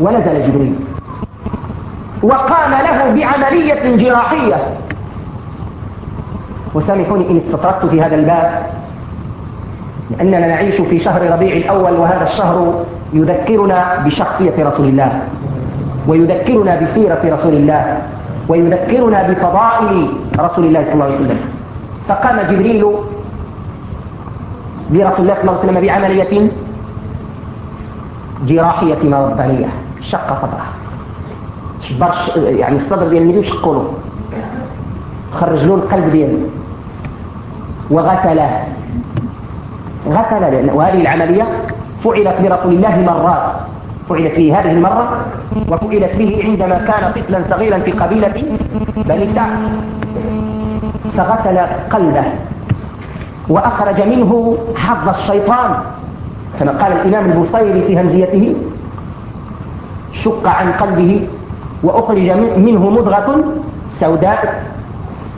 ونزل جبريل. وقام له بعملية جراحية. وسامحوني إن استطرقت في هذا الباب لأننا نعيش في شهر ربيع الأول وهذا الشهر يذكرنا بشخصية رسول الله ويذكرنا بسيرة رسول الله ويذكرنا بفضائل رسول الله صلى الله عليه وسلم. فقام جبريل برسول الله صلى الله عليه وسلم بعملية جراحية مرضانية. شق صدره. شبر يعني الصدر ديال النبي وشقوا له. خرج له القلب ديالو. وغسله. غسل وهذه العملية فعلت برسول الله مرات. فعلت به هذه المرة وفعلت به عندما كان طفلا صغيرا في قبيلة بني سعد. فغسل قلبه. وأخرج منه حظ الشيطان كما قال الإمام البصيري في همزيته شق عن قلبه وأخرج منه مضغة سوداء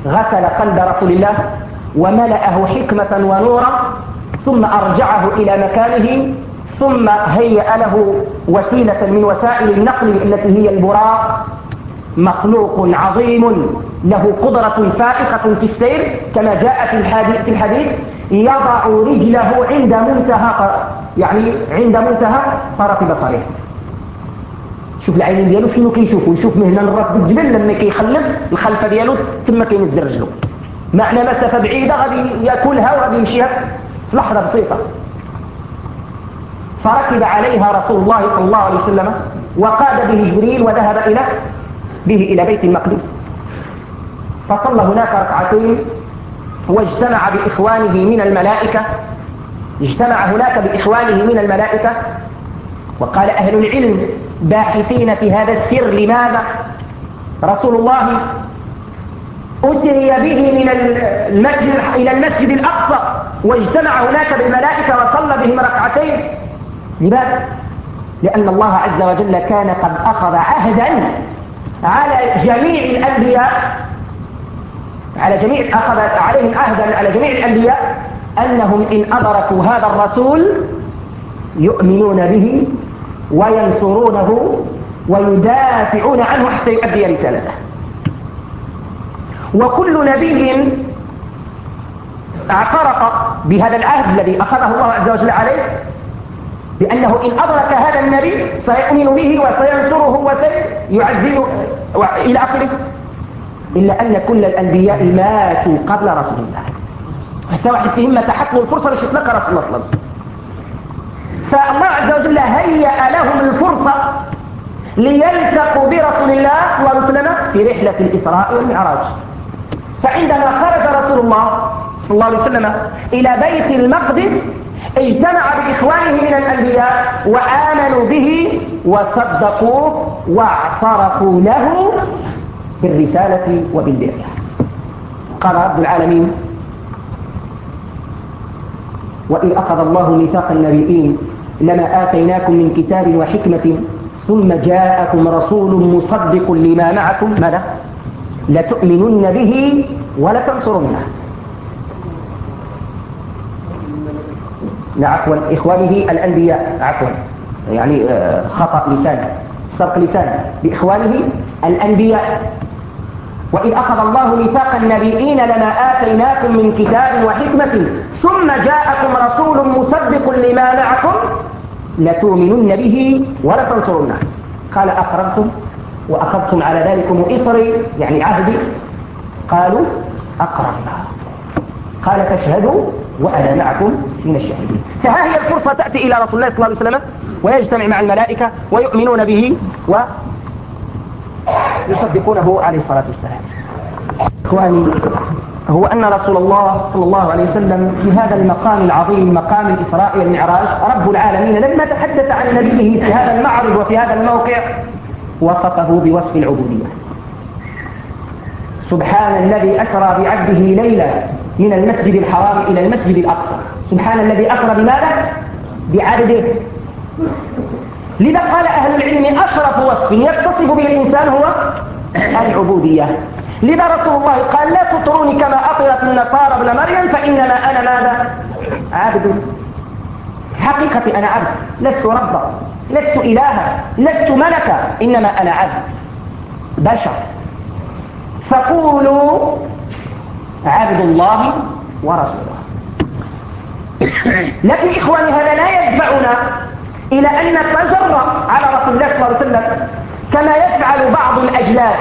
غسل قلب رسول الله وملأه حكمة ونورا ثم أرجعه إلى مكانه ثم هيأ له وسيلة من وسائل النقل التي هي البراق مخلوق عظيم. له قدرة فائقة في السير كما جاء في الحديث, في الحديث يضع رجله عند منتهى يعني عند منتهى طرف بصره. شوف العين ديالو شنو كيشوف يشوف من هنا للراس الجبل لما كيخلف الخلفة ديالو تما كينزل رجله معنى مسافة بعيدة غادي يأكلها وغادي يمشيها. في لحظة بسيطة. فركب عليها رسول الله صلى الله عليه وسلم وقاد به جبريل وذهب إلى به إلى بيت المقدس. فصلى هناك ركعتين واجتمع بإخوانه من الملائكة اجتمع هناك بإخوانه من الملائكة وقال أهل العلم باحثين في هذا السر لماذا رسول الله أسري به من المسجد إلى المسجد الأقصى واجتمع هناك بالملائكة وصلى بهم ركعتين لماذا؟ لأن الله عز وجل كان قد أخذ عهدا على جميع الأنبياء على جميع أخذ عليهم عهدا على جميع الأنبياء أنهم إن أدركوا هذا الرسول يؤمنون به وينصرونه ويدافعون عنه حتى يؤدي رسالته. وكل نبي اعترف بهذا العهد الذي أخذه الله عز وجل عليه بأنه إن أدرك هذا النبي سيؤمن به وسينصره وسيعزيه إلى آخره. إلا أن كل الأنبياء ماتوا قبل رسول الله. حتى واحد فيهم متى حط له الفرصة باش يتلقى رسول الله صلى الله عليه وسلم فالله عز وجل هيأ لهم الفرصة ليلتقوا برسول الله صلى الله عليه وسلم في رحلة الإسراء والمعراج. فعندما خرج رسول الله صلى الله عليه وسلم إلى بيت المقدس اجتمع بإخوانه من الأنبياء وآمنوا به وصدقوه واعترفوا له بالرسالة وبالبعثة. قال رب العالمين وإذ أخذ الله ميثاق النبيين لما آتيناكم من كتاب وحكمة ثم جاءكم رسول مصدق لما معكم ماذا؟ لتؤمنن به ولتنصرنه. عفوا إخوانه الأنبياء عفوا يعني آه، خطأ لسان سرق لسان بإخوانه الأنبياء. وإذ أخذ الله ميثاق النبيين لما آتيناكم من كتاب وحكمة ثم جاءكم رسول مصدق لما معكم لتؤمنن به ولتنصرنه. قال أقررتم وأخذتم على ذلكم إصري يعني عهدي. قالوا أقررنا. قال فاشهدوا وأنا معكم من الشاهدين. فها هي الفرصة تأتي إلى رسول الله صلى الله عليه وسلم ويجتمع مع الملائكة ويؤمنون به ويصدقونه عليه الصلاة والسلام. إخواني هو أن رسول الله صلى الله عليه وسلم في هذا المقام العظيم مقام الإسراء والمعراج رب العالمين لما تحدث عن نبيه في هذا المعرض وفي هذا الموقع وصفه بوصف العبودية. سبحان الذي أسرى بعبده ليلا من المسجد الحرام إلى المسجد الأقصى. سبحان الذي أسرى بماذا؟ بعبده. لذا قال أهل العلم أشرف وصف يتصف به الإنسان هو العبودية. لذا رسول الله قال لا تطروني كما أطرت النصارى ابن مريم فإنما أنا ماذا؟ عبد. حقيقتي أنا عبد لست ربا لست إلها لست ملكا إنما أنا عبد بشر. فقولوا عبد الله ورسوله. لكن إخواني هذا لا يدفعنا إلى أن تجرأ على رسول الله صلى الله عليه وسلم كما يفعل بعض الأجلاس.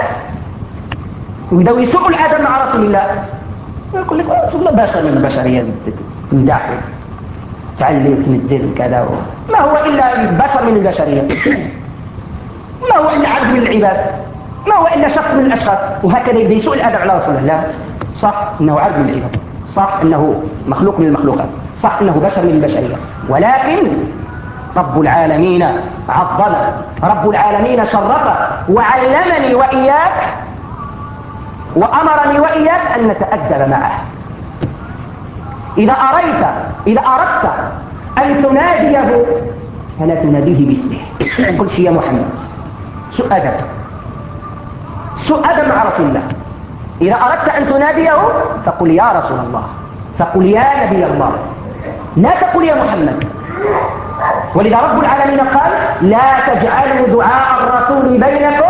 ويبداو يسوء الأدب مع رسول الله. يقول لك رسول الله بشر من البشرية تمدحه تعلي تنزل كذا ما هو إلا بشر من البشرية. ما هو إلا عبد من العباد. ما هو إلا شخص من الأشخاص. وهكذا يبدأ يسوء الأدب على رسول الله. صح إنه عبد من العباد. صح إنه مخلوق من المخلوقات. صح إنه بشر من البشرية. ولكن رب العالمين عظم رب العالمين شرف وعلمني وإياك وأمرني وإياك أن نتأدب معه. إذا أريت إذا أردت أن تناديه فلا تناديه باسمه. قل يا محمد سوء أدب. سوء أدب مع رسول الله. إذا أردت أن تناديه فقل يا رسول الله فقل يا نبي الله. لا تقل يا محمد. ولذا رب العالمين قال لا تجعلوا دعاء الرسول بينكم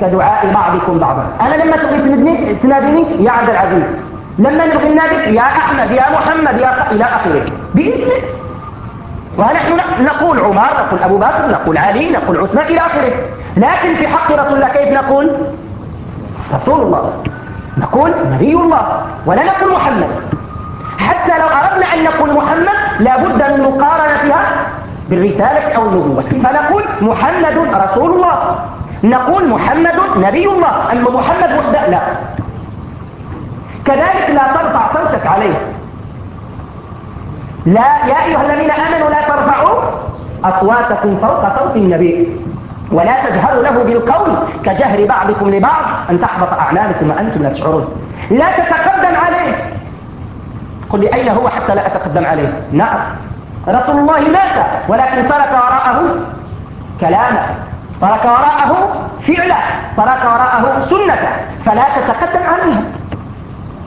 كدعاء بعضكم بعضا. أنا لما تبغي تناديني يا عبد العزيز. لما نبغي ننادي يا أحمد يا محمد يا إلى آخره. باسمك ونحن نقول عمر نقول أبو بكر نقول علي نقول عثمان إلى آخره. لكن في حق رسول الله كيف نقول؟ رسول الله. نقول نبي الله. ولا نقول محمد. حتى لو أردنا أن نقول محمد لابد من مقارنتها بالرسالة أو النبوة. فنقول محمد رسول الله نقول محمد نبي الله أما محمد وحده لا. كذلك لا ترفع صوتك عليه. لا يا أيها الذين آمنوا لا ترفعوا أصواتكم فوق صوت النبي. ولا تجهروا له بالقول كجهر بعضكم لبعض أن تحبط أعمالكم وأنتم لا تشعرون. لا تتقدم عليه. قل لي أين هو حتى لا أتقدم عليه؟ نعم. رسول الله مات ولكن ترك وراءه كلامه ترك وراءه فعله ترك وراءه سنته فلا تتقدم عليها.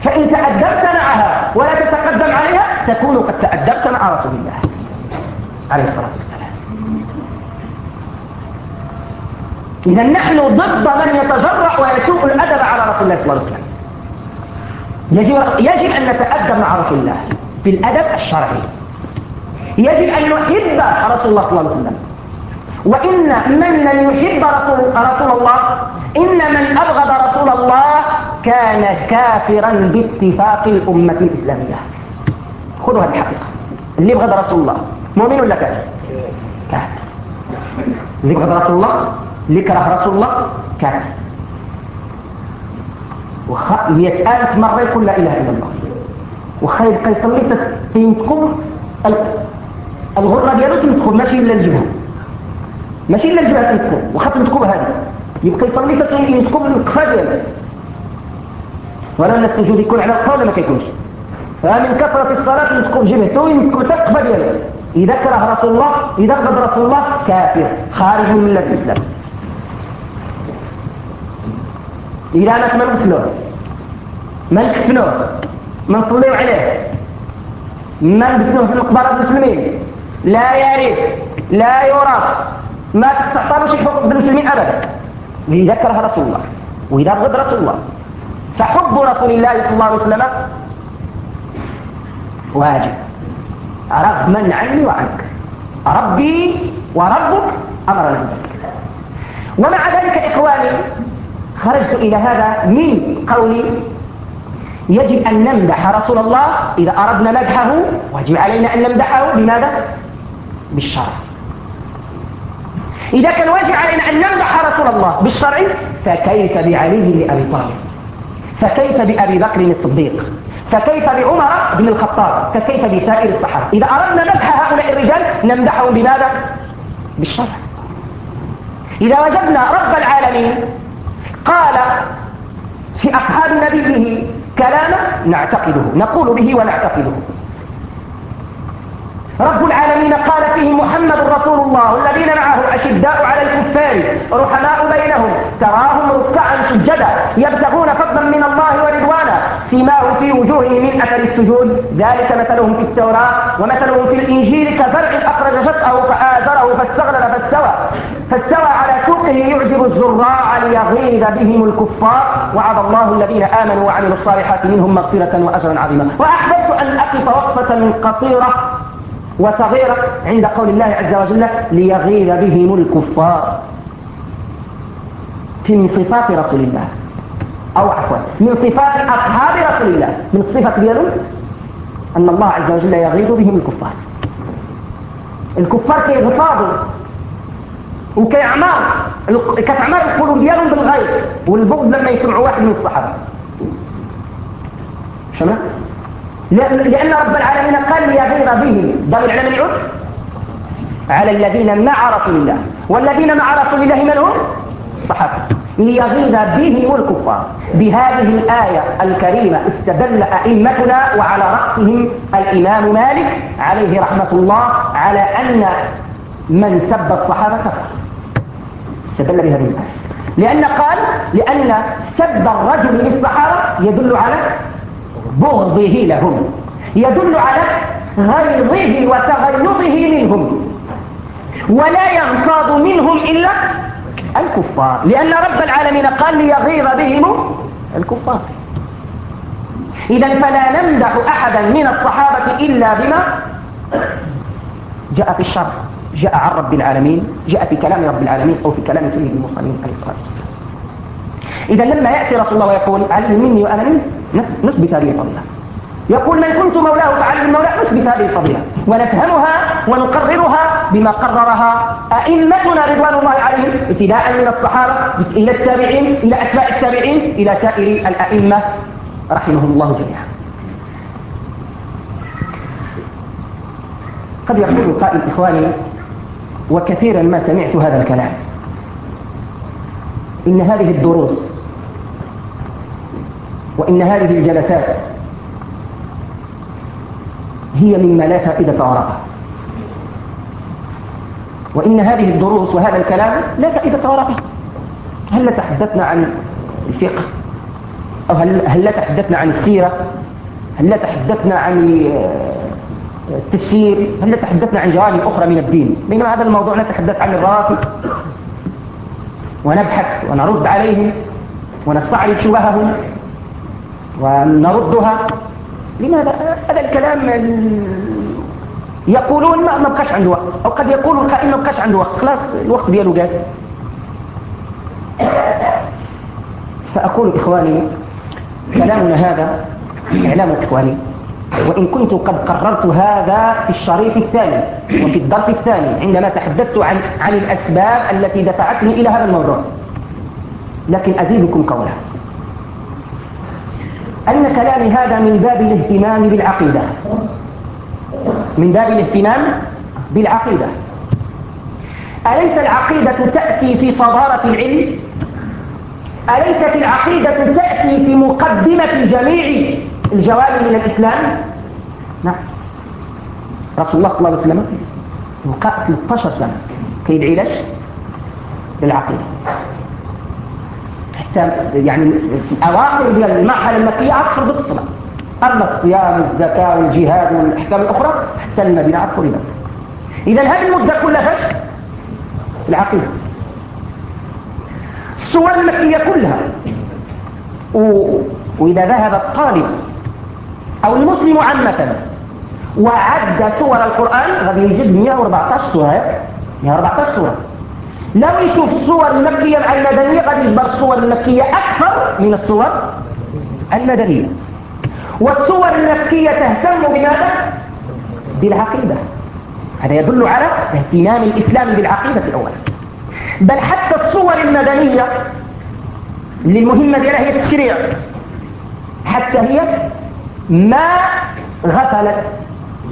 فإن تأدبت معها ولا تتقدم عليها تكون قد تأدبت مع رسول الله عليه الصلاة والسلام. إذا نحن ضد من يتجرأ ويسوء الأدب على رسول الله صلى الله عليه وسلم. يجب, يجب أن نتأدب مع رسول الله بالأدب الشرعي. يجب أن نحب رسول الله صلى الله عليه وسلم. وإن من لم يحب رسول, رسول الله إن من أبغض رسول الله كان كافرا باتفاق الأمة الإسلامية. خذوا هذه الحقيقة اللي يبغض رسول الله مؤمن ولا كافر؟ كافر. اللي يبغض رسول الله اللي يكره رسول الله كافر. وخ مئة ألف مرة يقول لا إله إلا الله. وخا يبقى يصلي تنتقم الغرة ديالو تنتقم ماشي إلا الجبهة ماشي إلا الجبهة تنتقم وخا تنتقم هذه. يبقى يصلي تنتقم القفا ديالو ولا السجود يكون على القول ولا ما كيكونش. فمن كثرة الصلاة تنتقم جبهته ينتقم تقفا ديالو إذا كره رسول الله إذا غضب رسول الله كافر خارج من ملة الإسلام. إذا مات ما نغسلوه ما نكفنوه ما نصليو عليه. ما ندفنوه في مقبرة المسلمين. لا يريد لا يرى ما تعطلوش حقوق المسلمين أبدا. إذا كره رسول الله وإذا بغض رسول الله. فحب رسول الله صلى الله عليه وسلم واجب. رغما عني وعنك. ربي وربك أمرنا بذلك. ومع ذلك إخواني خرجت إلى هذا من قولي. يجب أن نمدح رسول الله إذا أردنا مدحه. واجب علينا أن نمدحه. بماذا؟ بالشرع. إذا كان واجب علينا أن نمدح رسول الله بالشرع فكيف بعلي بن أبي طالب؟ فكيف بأبي بكر الصديق؟ فكيف بعمر بن الخطاب؟ فكيف بسائر الصحابة؟ إذا أردنا مدح هؤلاء الرجال نمدحهم بماذا؟ بالشرع. إذا وجدنا رب العالمين قال في أصحاب نبيه كلاما نعتقده نقول به ونعتقده رب فيه محمد رسول الله الذين معه أشداء على الكفار رحماء بينهم تراهم ركعا سجدا يبتغون فضلا من الله ورضوانا سيماه في وجوههم من أثر السجود. ذلك مثلهم في التوراة ومثلهم في الإنجيل كزرع أخرج شطأه فآزره فاستغلل فاستوى. فاستوى على سوقه يعجب الزراع ليغيظ بهم الكفار. وعد الله الذين آمنوا وعملوا الصالحات منهم مغفرة وأجرا عظيما. وأحببت أن أقف وقفة قصيرة وصغيرة عند قول الله عز وجل ليغيظ بهم الكفار. في من صفات رسول الله. أو عفوا من صفات أصحاب رسول الله. من صفة ديالهم أن الله عز وجل يغيظ بهم الكفار. الكفار كيغتاظوا وكيعمار كتعمر القلوب ديالهم بالغيظ والبغض لما يسمعوا واحد من الصحابة. شمع لأن رب العالمين قال ليغير بهم ضمير على من يعود على الذين مع رسول الله. والذين مع رسول الله من هم؟ صحابة. ليغيظ بهم الكفار بهذه الآية الكريمة استدل أئمتنا وعلى رأسهم الإمام مالك عليه رحمة الله على أن من سب الصحابة كفر استدل بهذه الآية. لأن قال لأن سب الرجل للصحابة يدل على بغضه لهم. يدل على غيظه وتغيظه منهم. ولا يغتاظ منهم إلا الكفار. لأن رب العالمين قال ليغيظ بهم الكفار. إذا فلا نمدح أحدا من الصحابة إلا بما جاء في الشرع. جاء عن رب العالمين. جاء في كلام رب العالمين أو في كلام سيد المرسلين عليه الصلاة والسلام. إذا لما يأتي رسول الله ويقول علي مني وأنا منه نثبت هذه الفضيلة. يقول من كنت مولاه فعلي المولى نثبت هذه الفضيلة. ونفهمها ونقررها بما قررها أئمتنا رضوان الله عليهم ابتداء من الصحابة إلى التابعين إلى أتباع التابعين إلى سائر الأئمة. رحمهم الله جميعا. قد يقول قائل إخواني وكثيرا ما سمعت هذا الكلام. إن هذه الدروس وإن هذه الجلسات هي مما لا فائدة وراءها. وإن هذه الدروس وهذا الكلام لا فائدة وراءها. هل تحدثنا عن الفقه؟ أو هل, هل تحدثنا عن السيرة؟ هل تحدثنا عن التفسير؟ هل تحدثنا عن جوانب أخرى من الدين؟ بينما هذا الموضوع نتحدث عن الرافض. ونبحث ونرد عليهم ونستعرض شبههم. ونردها. لماذا؟ هذا الكلام يقولون ما بقاش عنده وقت. أو قد يقول القائل ما بقاش عنده وقت. خلاص الوقت دياله جاز. فأقول إخواني كلامنا هذا إعلام إخواني. وإن كنت قد قررت هذا في الشريط الثاني وفي الدرس الثاني عندما تحدثت عن, عن الأسباب التي دفعتني إلى هذا الموضوع. لكن أزيدكم قولا. أن كلامي هذا من باب الاهتمام بالعقيدة. من باب الاهتمام بالعقيدة. أليس العقيدة تأتي في صدارة العلم؟ أليست العقيدة تأتي في مقدمة جميع الجوانب من الإسلام؟ نعم. رسول الله صلى الله عليه وسلم وقع 13 سنة كيدعي ليش للعقيدة. حتى يعني في المرحلة المكية عاد فرضت الصلاة أما الصيام والزكاة والجهاد والأحكام الأخرى حتى المدينة عاد فرضت إذا هذه المدة كلها فاش؟ العقيدة. الصور المكية كلها. و... وإذا ذهب الطالب أو المسلم عامة وعد سور القرآن غادي يجد 114 سورة. 114 سورة. لو يشوف الصور المكية مع المدنية غادي يجبر الصور المكية أكثر من الصور المدنية. والصور المكية تهتم بماذا؟ بالعقيدة. هذا يدل على اهتمام الإسلام بالعقيدة أولا. بل حتى الصور المدنية اللي المهمة ديالها هي التشريع. حتى هي ما غفلت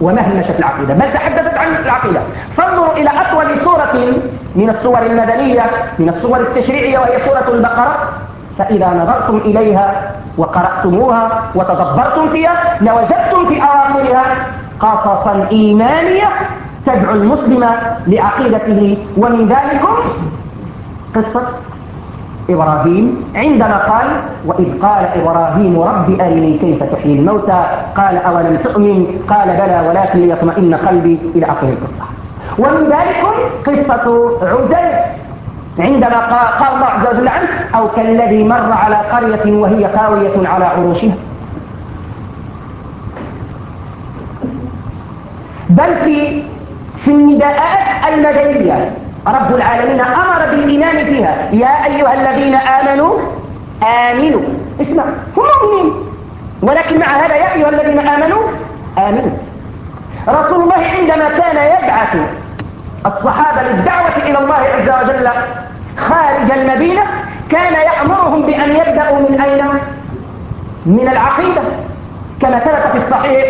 ومهمشت العقيدة بل تحدثت عن العقيدة. فانظروا إلى أطول سورة من الصور المدنية من الصور التشريعية وهي سورة البقرة فإذا نظرتم إليها وقرأتموها وتدبرتم فيها لوجدتم في أواخرها قصصا إيمانية تدعو المسلم لعقيدته. ومن ذلكم قصة إبراهيم. عندما قال وإذ قال إبراهيم رب أرني كيف تحيي الموتى؟ قال أولم تؤمن؟ قال بلى ولكن ليطمئن قلبي إلى آخر القصة. ومن ذلك قصة عزل عندما قال الله عز وجل عنه أو كالذي مر على قرية وهي خاوية على عروشها. بل في في النداءات المدنية رب العالمين أمر بالإيمان فيها. يا أيها الذين آمنوا آمنوا. اسمع هم مؤمنين ولكن مع هذا يا أيها الذين آمنوا آمنوا. رسول الله عندما كان يبعث الصحابة للدعوة إلى الله عز وجل خارج المدينة كان يأمرهم بأن يبدأوا من أين؟ من العقيدة كما ثبت في الصحيح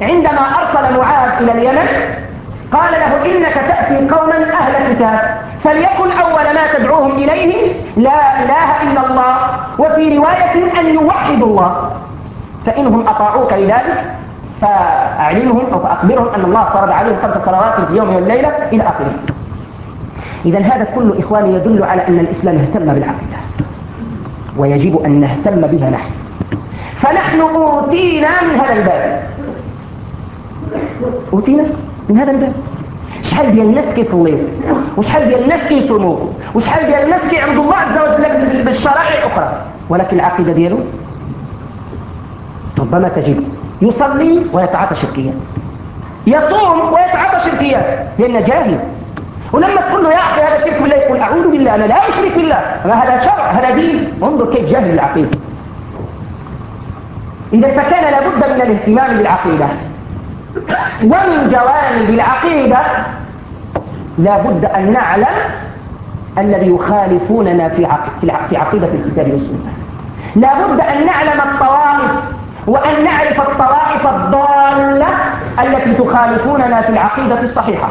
عندما أرسل معاذ إلى اليمن قال له إنك تأتي قوما أهل كتاب فليكن أول ما تدعوهم إليه لا إله إلا الله وفي رواية أن يوحدوا الله فإنهم أطاعوك لذلك فأعلمهم أو فأخبرهم أن الله فرض عليهم خمس صلوات في اليوم والليلة إلى آخره. إذا هذا كله إخواني يدل على أن الإسلام اهتم بالعقيدة ويجب أن نهتم بها نحن. فنحن أوتينا من هذا الباب. أوتينا من هذا الباب. شحال ديال الناس كيصليو وشحال ديال الناس كيصوموا وشحال ديال الناس كيعبدوا الله عز وجل بالشرائع الأخرى؟ ولكن العقيدة ديالو ربما تجد يصلي ويتعاطى شركيات. يصوم ويتعاطى شركيات. لأنه جاهل. ولما تقول له يا أخي هذا شرك بالله يقول أعوذ بالله أنا لا أشرك بالله. هذا شرع هذا دين. انظر كيف جاهل العقيدة. إذا فكان لابد من الاهتمام بالعقيدة. ومن جوانب العقيدة لابد أن نعلم الذي يخالفوننا في عقيدة الكتاب والسنة. لابد أن نعلم الطوائف وأن نعرف الطوائف الضالة التي تخالفوننا في العقيدة الصحيحة.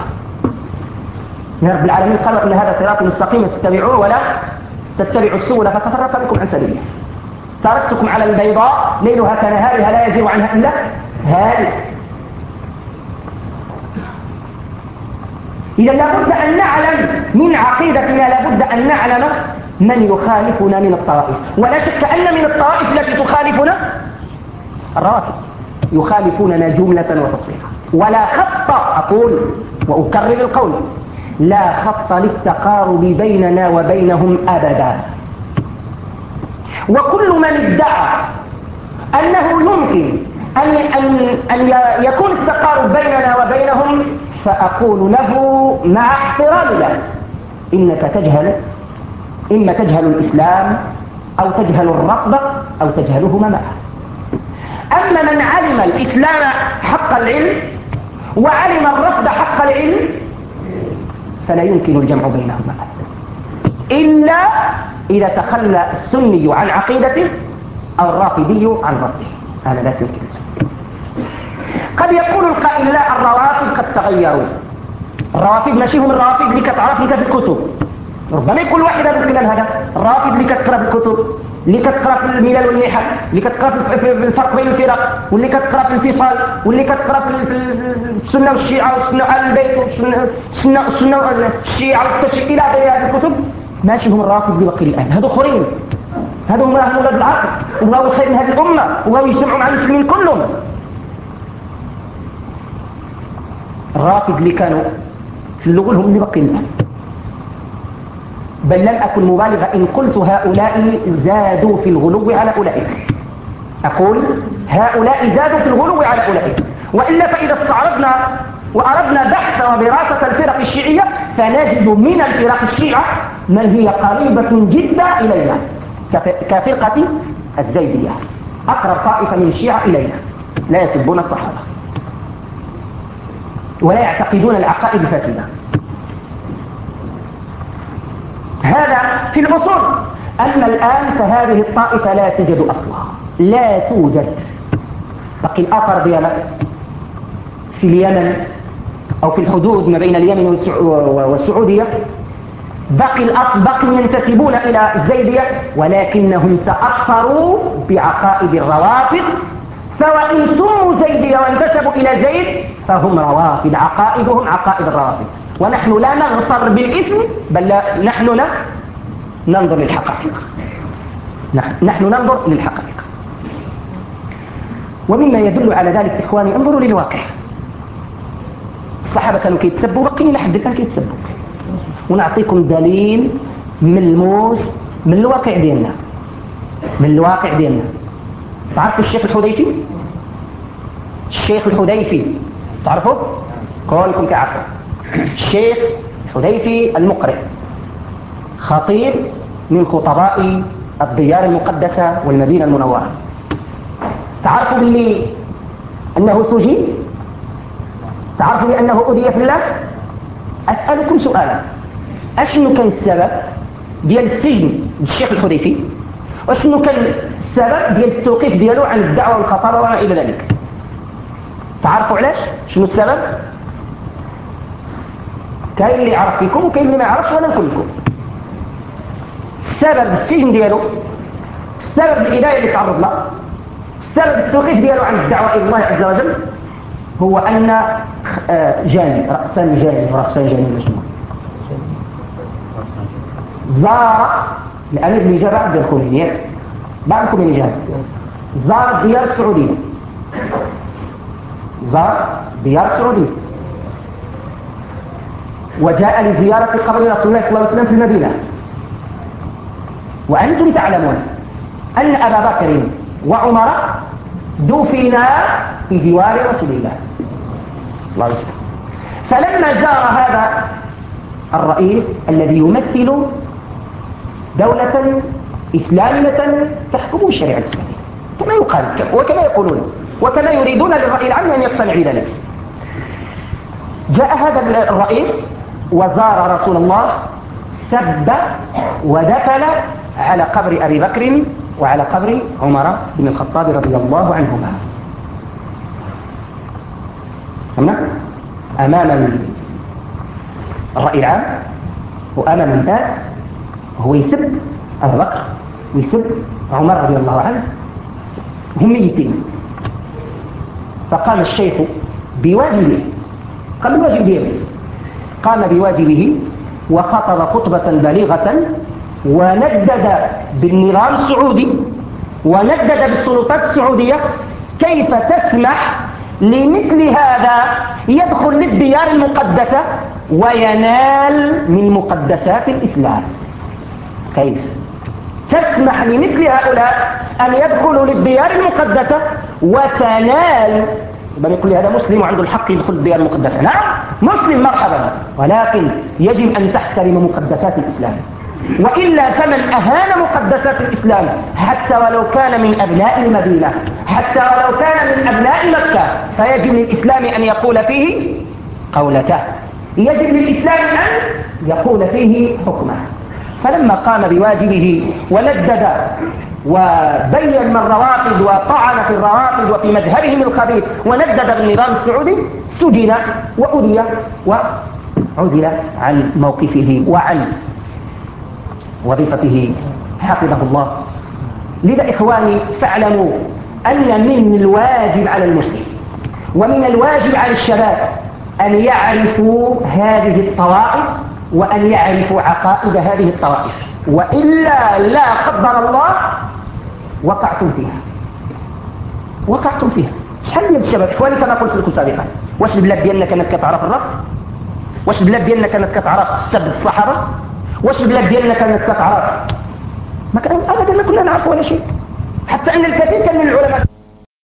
يا رب العالمين قالوا أن هذا صراط مستقيم تتبعوه ولا تتبعوا السبل فتفرق بكم عن سبيله. تركتكم على البيضاء ليلها كنهارها لا يزيغ عنها إلا هالك إذا لابد أن نعلم من عقيدتنا لابد أن نعلم من يخالفنا من الطوائف ولا شك أن من الطوائف التي تخالفنا الروافد يخالفوننا جملة وتفصيلا. ولا خط أقول وأكرر القول لا خط للتقارب بيننا وبينهم أبدا. وكل من ادعى أنه يمكن أن, أن, أن يكون التقارب بيننا وبينهم فأقول له مع احترام له إنك تجهل إما تجهل الإسلام أو تجهل الرفض أو تجهلهما معا أما من علم الإسلام حق العلم وعلم الرفض حق العلم فلا يمكن الجمع بينهما إلا إذا تخلى السني عن عقيدته أو الرافضي عن رفضه. هذا لا يمكن. قد يقول القائل لا الروافد قد تغيروا. الروافد ماشي هم الروافد اللي كتعرف لك في الكتب. ربما يقول واحد هذا الكلام هذا. الرافد اللي كتقرا في الكتب. اللي كتقرأ في الملل والنحل اللي كتقرأ في الفرق بين الفرق واللي كتقرأ في الانفصال واللي كتقرأ في السنة والشيعة والسنة على البيت والسنة السنة السنة الشيعة هذه الكتب. ماشي هم الرافض باقي الآن. هذو اخرين هذو هم أولاد العصر. وبغاو الخير من هذه الأمة. وبغاو يجتمعوا مع المسلمين كلهم. الرافض اللي كانوا في اللغة هم اللي بقين بل لم أكن مبالغا إن قلت هؤلاء زادوا في الغلو على أولئك. أقول هؤلاء زادوا في الغلو على أولئك. وإلا فإذا استعرضنا وأردنا بحث ودراسة الفرق الشيعية فنجد من الفرق الشيعة من هي قريبة جدا إلينا. كفرقة الزيدية. أقرب طائفة من الشيعة إلينا. لا يسبون الصحابة. ولا يعتقدون العقائد الفاسدة. هذا في الأصول. أما الآن فهذه الطائفة لا توجد أصلا. لا توجد. بقي الآخر ديالك في اليمن أو في الحدود ما بين اليمن والسعودية. باقي الأصل باقي ينتسبون إلى الزيدية ولكنهم تأثروا بعقائد الروافض. فوإن سموا زيدية وانتسبوا إلى زيد فهم روافد عقائدهم عقائد الروافد ونحن لا نغتر بالاسم بل لا نحن لا ننظر للحقائق. نحن ننظر للحقائق. ومما يدل على ذلك إخواني انظروا للواقع. الصحابة كانوا كيتسبوا بقين لحد الآن كيتسبوا. ونعطيكم دليل ملموس من الواقع ديالنا. من الواقع ديالنا. تعرفوا الشيخ الحذيفي؟ الشيخ الحذيفي. تعرفوا؟ كلكم تعرفوا الشيخ حذيفي المقرئ خطيب من خطباء الديار المقدسة والمدينة المنورة. تعرفوا باللي أنه سجن تعرفوا بأنه أذي في الله؟ أسألكم سؤالا. أشنو كان السبب ديال السجن الشيخ الحذيفي؟ وشنو كان السبب ديال التوقيف ديالو عن الدعوة والخطابة وما إلى ذلك؟ تعرفوا علاش؟ شنو السبب؟ كاين اللي يعرف فيكم وكاين اللي ما يعرفش وأنا نقول لكم. السبب السجن ديالو السبب الإداية اللي تعرض له السبب التوقيف ديالو عن الدعوة إلى الله عز وجل هو أن آه، جاني رأسا جاني ورأسا جاني مجموع زار الأمير اللي جاء بعد الخميني بعد الخميني جاء. زار الديار السعودية. زار ديار السعودية. وجاء لزيارة قبر رسول الله صلى الله عليه وسلم في المدينة. وأنتم تعلمون أن أبا بكر وعمر دفنا في جوار رسول الله صلى الله عليه وسلم. فلما زار هذا الرئيس الذي يمثل دولة إسلامية تحكم الشريعة الإسلامية. كما يقال وكما يقولون وكما يريدون للرأي العام أن يقتنع بذلك. جاء هذا الرئيس وزار رسول الله سب ودفل على قبر أبي بكر وعلى قبر عمر بن الخطاب رضي الله عنهما. هنا أمام الرأي العام وأمام الناس هو يسب أبا بكر ويسب عمر رضي الله عنه هم ميتين. فقام الشيخ بواجبه قام الواجب ديالو قام بواجبه وخطب خطبة بليغة وندد بالنظام السعودي وندد بالسلطات السعودية كيف تسمح لمثل هذا يدخل للديار المقدسة وينال من مقدسات الإسلام؟ كيف تسمح لمثل هؤلاء أن يدخلوا للديار المقدسة وتنال بل يقول هذا مسلم وعنده الحق يدخل الديار المقدسة. نعم مسلم مرحبا ولكن يجب أن تحترم مقدسات الإسلام. وإلا فمن أهان مقدسات الإسلام حتى ولو كان من أبناء المدينة حتى ولو كان من أبناء مكة فيجب للإسلام أن يقول فيه قولته. يجب للإسلام أن يقول فيه حكمه. فلما قام بواجبه وندد وبين من الروافض وطعن في الروافض وفي مذهبهم الخبيث وندد بالنظام السعودي سجن وأذي وعزل عن موقفه وعن وظيفته. حفظه الله. لذا إخواني فاعلموا أن من الواجب على المسلم ومن الواجب على الشباب أن يعرفوا هذه الطوائف وأن يعرفوا عقائد هذه الطوائف. وإلا لا قدر الله وقعتم فيها. وقعتم فيها. شحال من الشباب؟ إخواني كما قلت لكم سابقا. واش البلاد ديالنا كانت كتعرف الرفض واش البلاد ديالنا كانت كتعرف سب الصحابة واش البلاد ديالنا كانت كتعرف؟ ما كان ابدا ما كنا نعرف ولا شيء. حتى أن الكثير كان من العلماء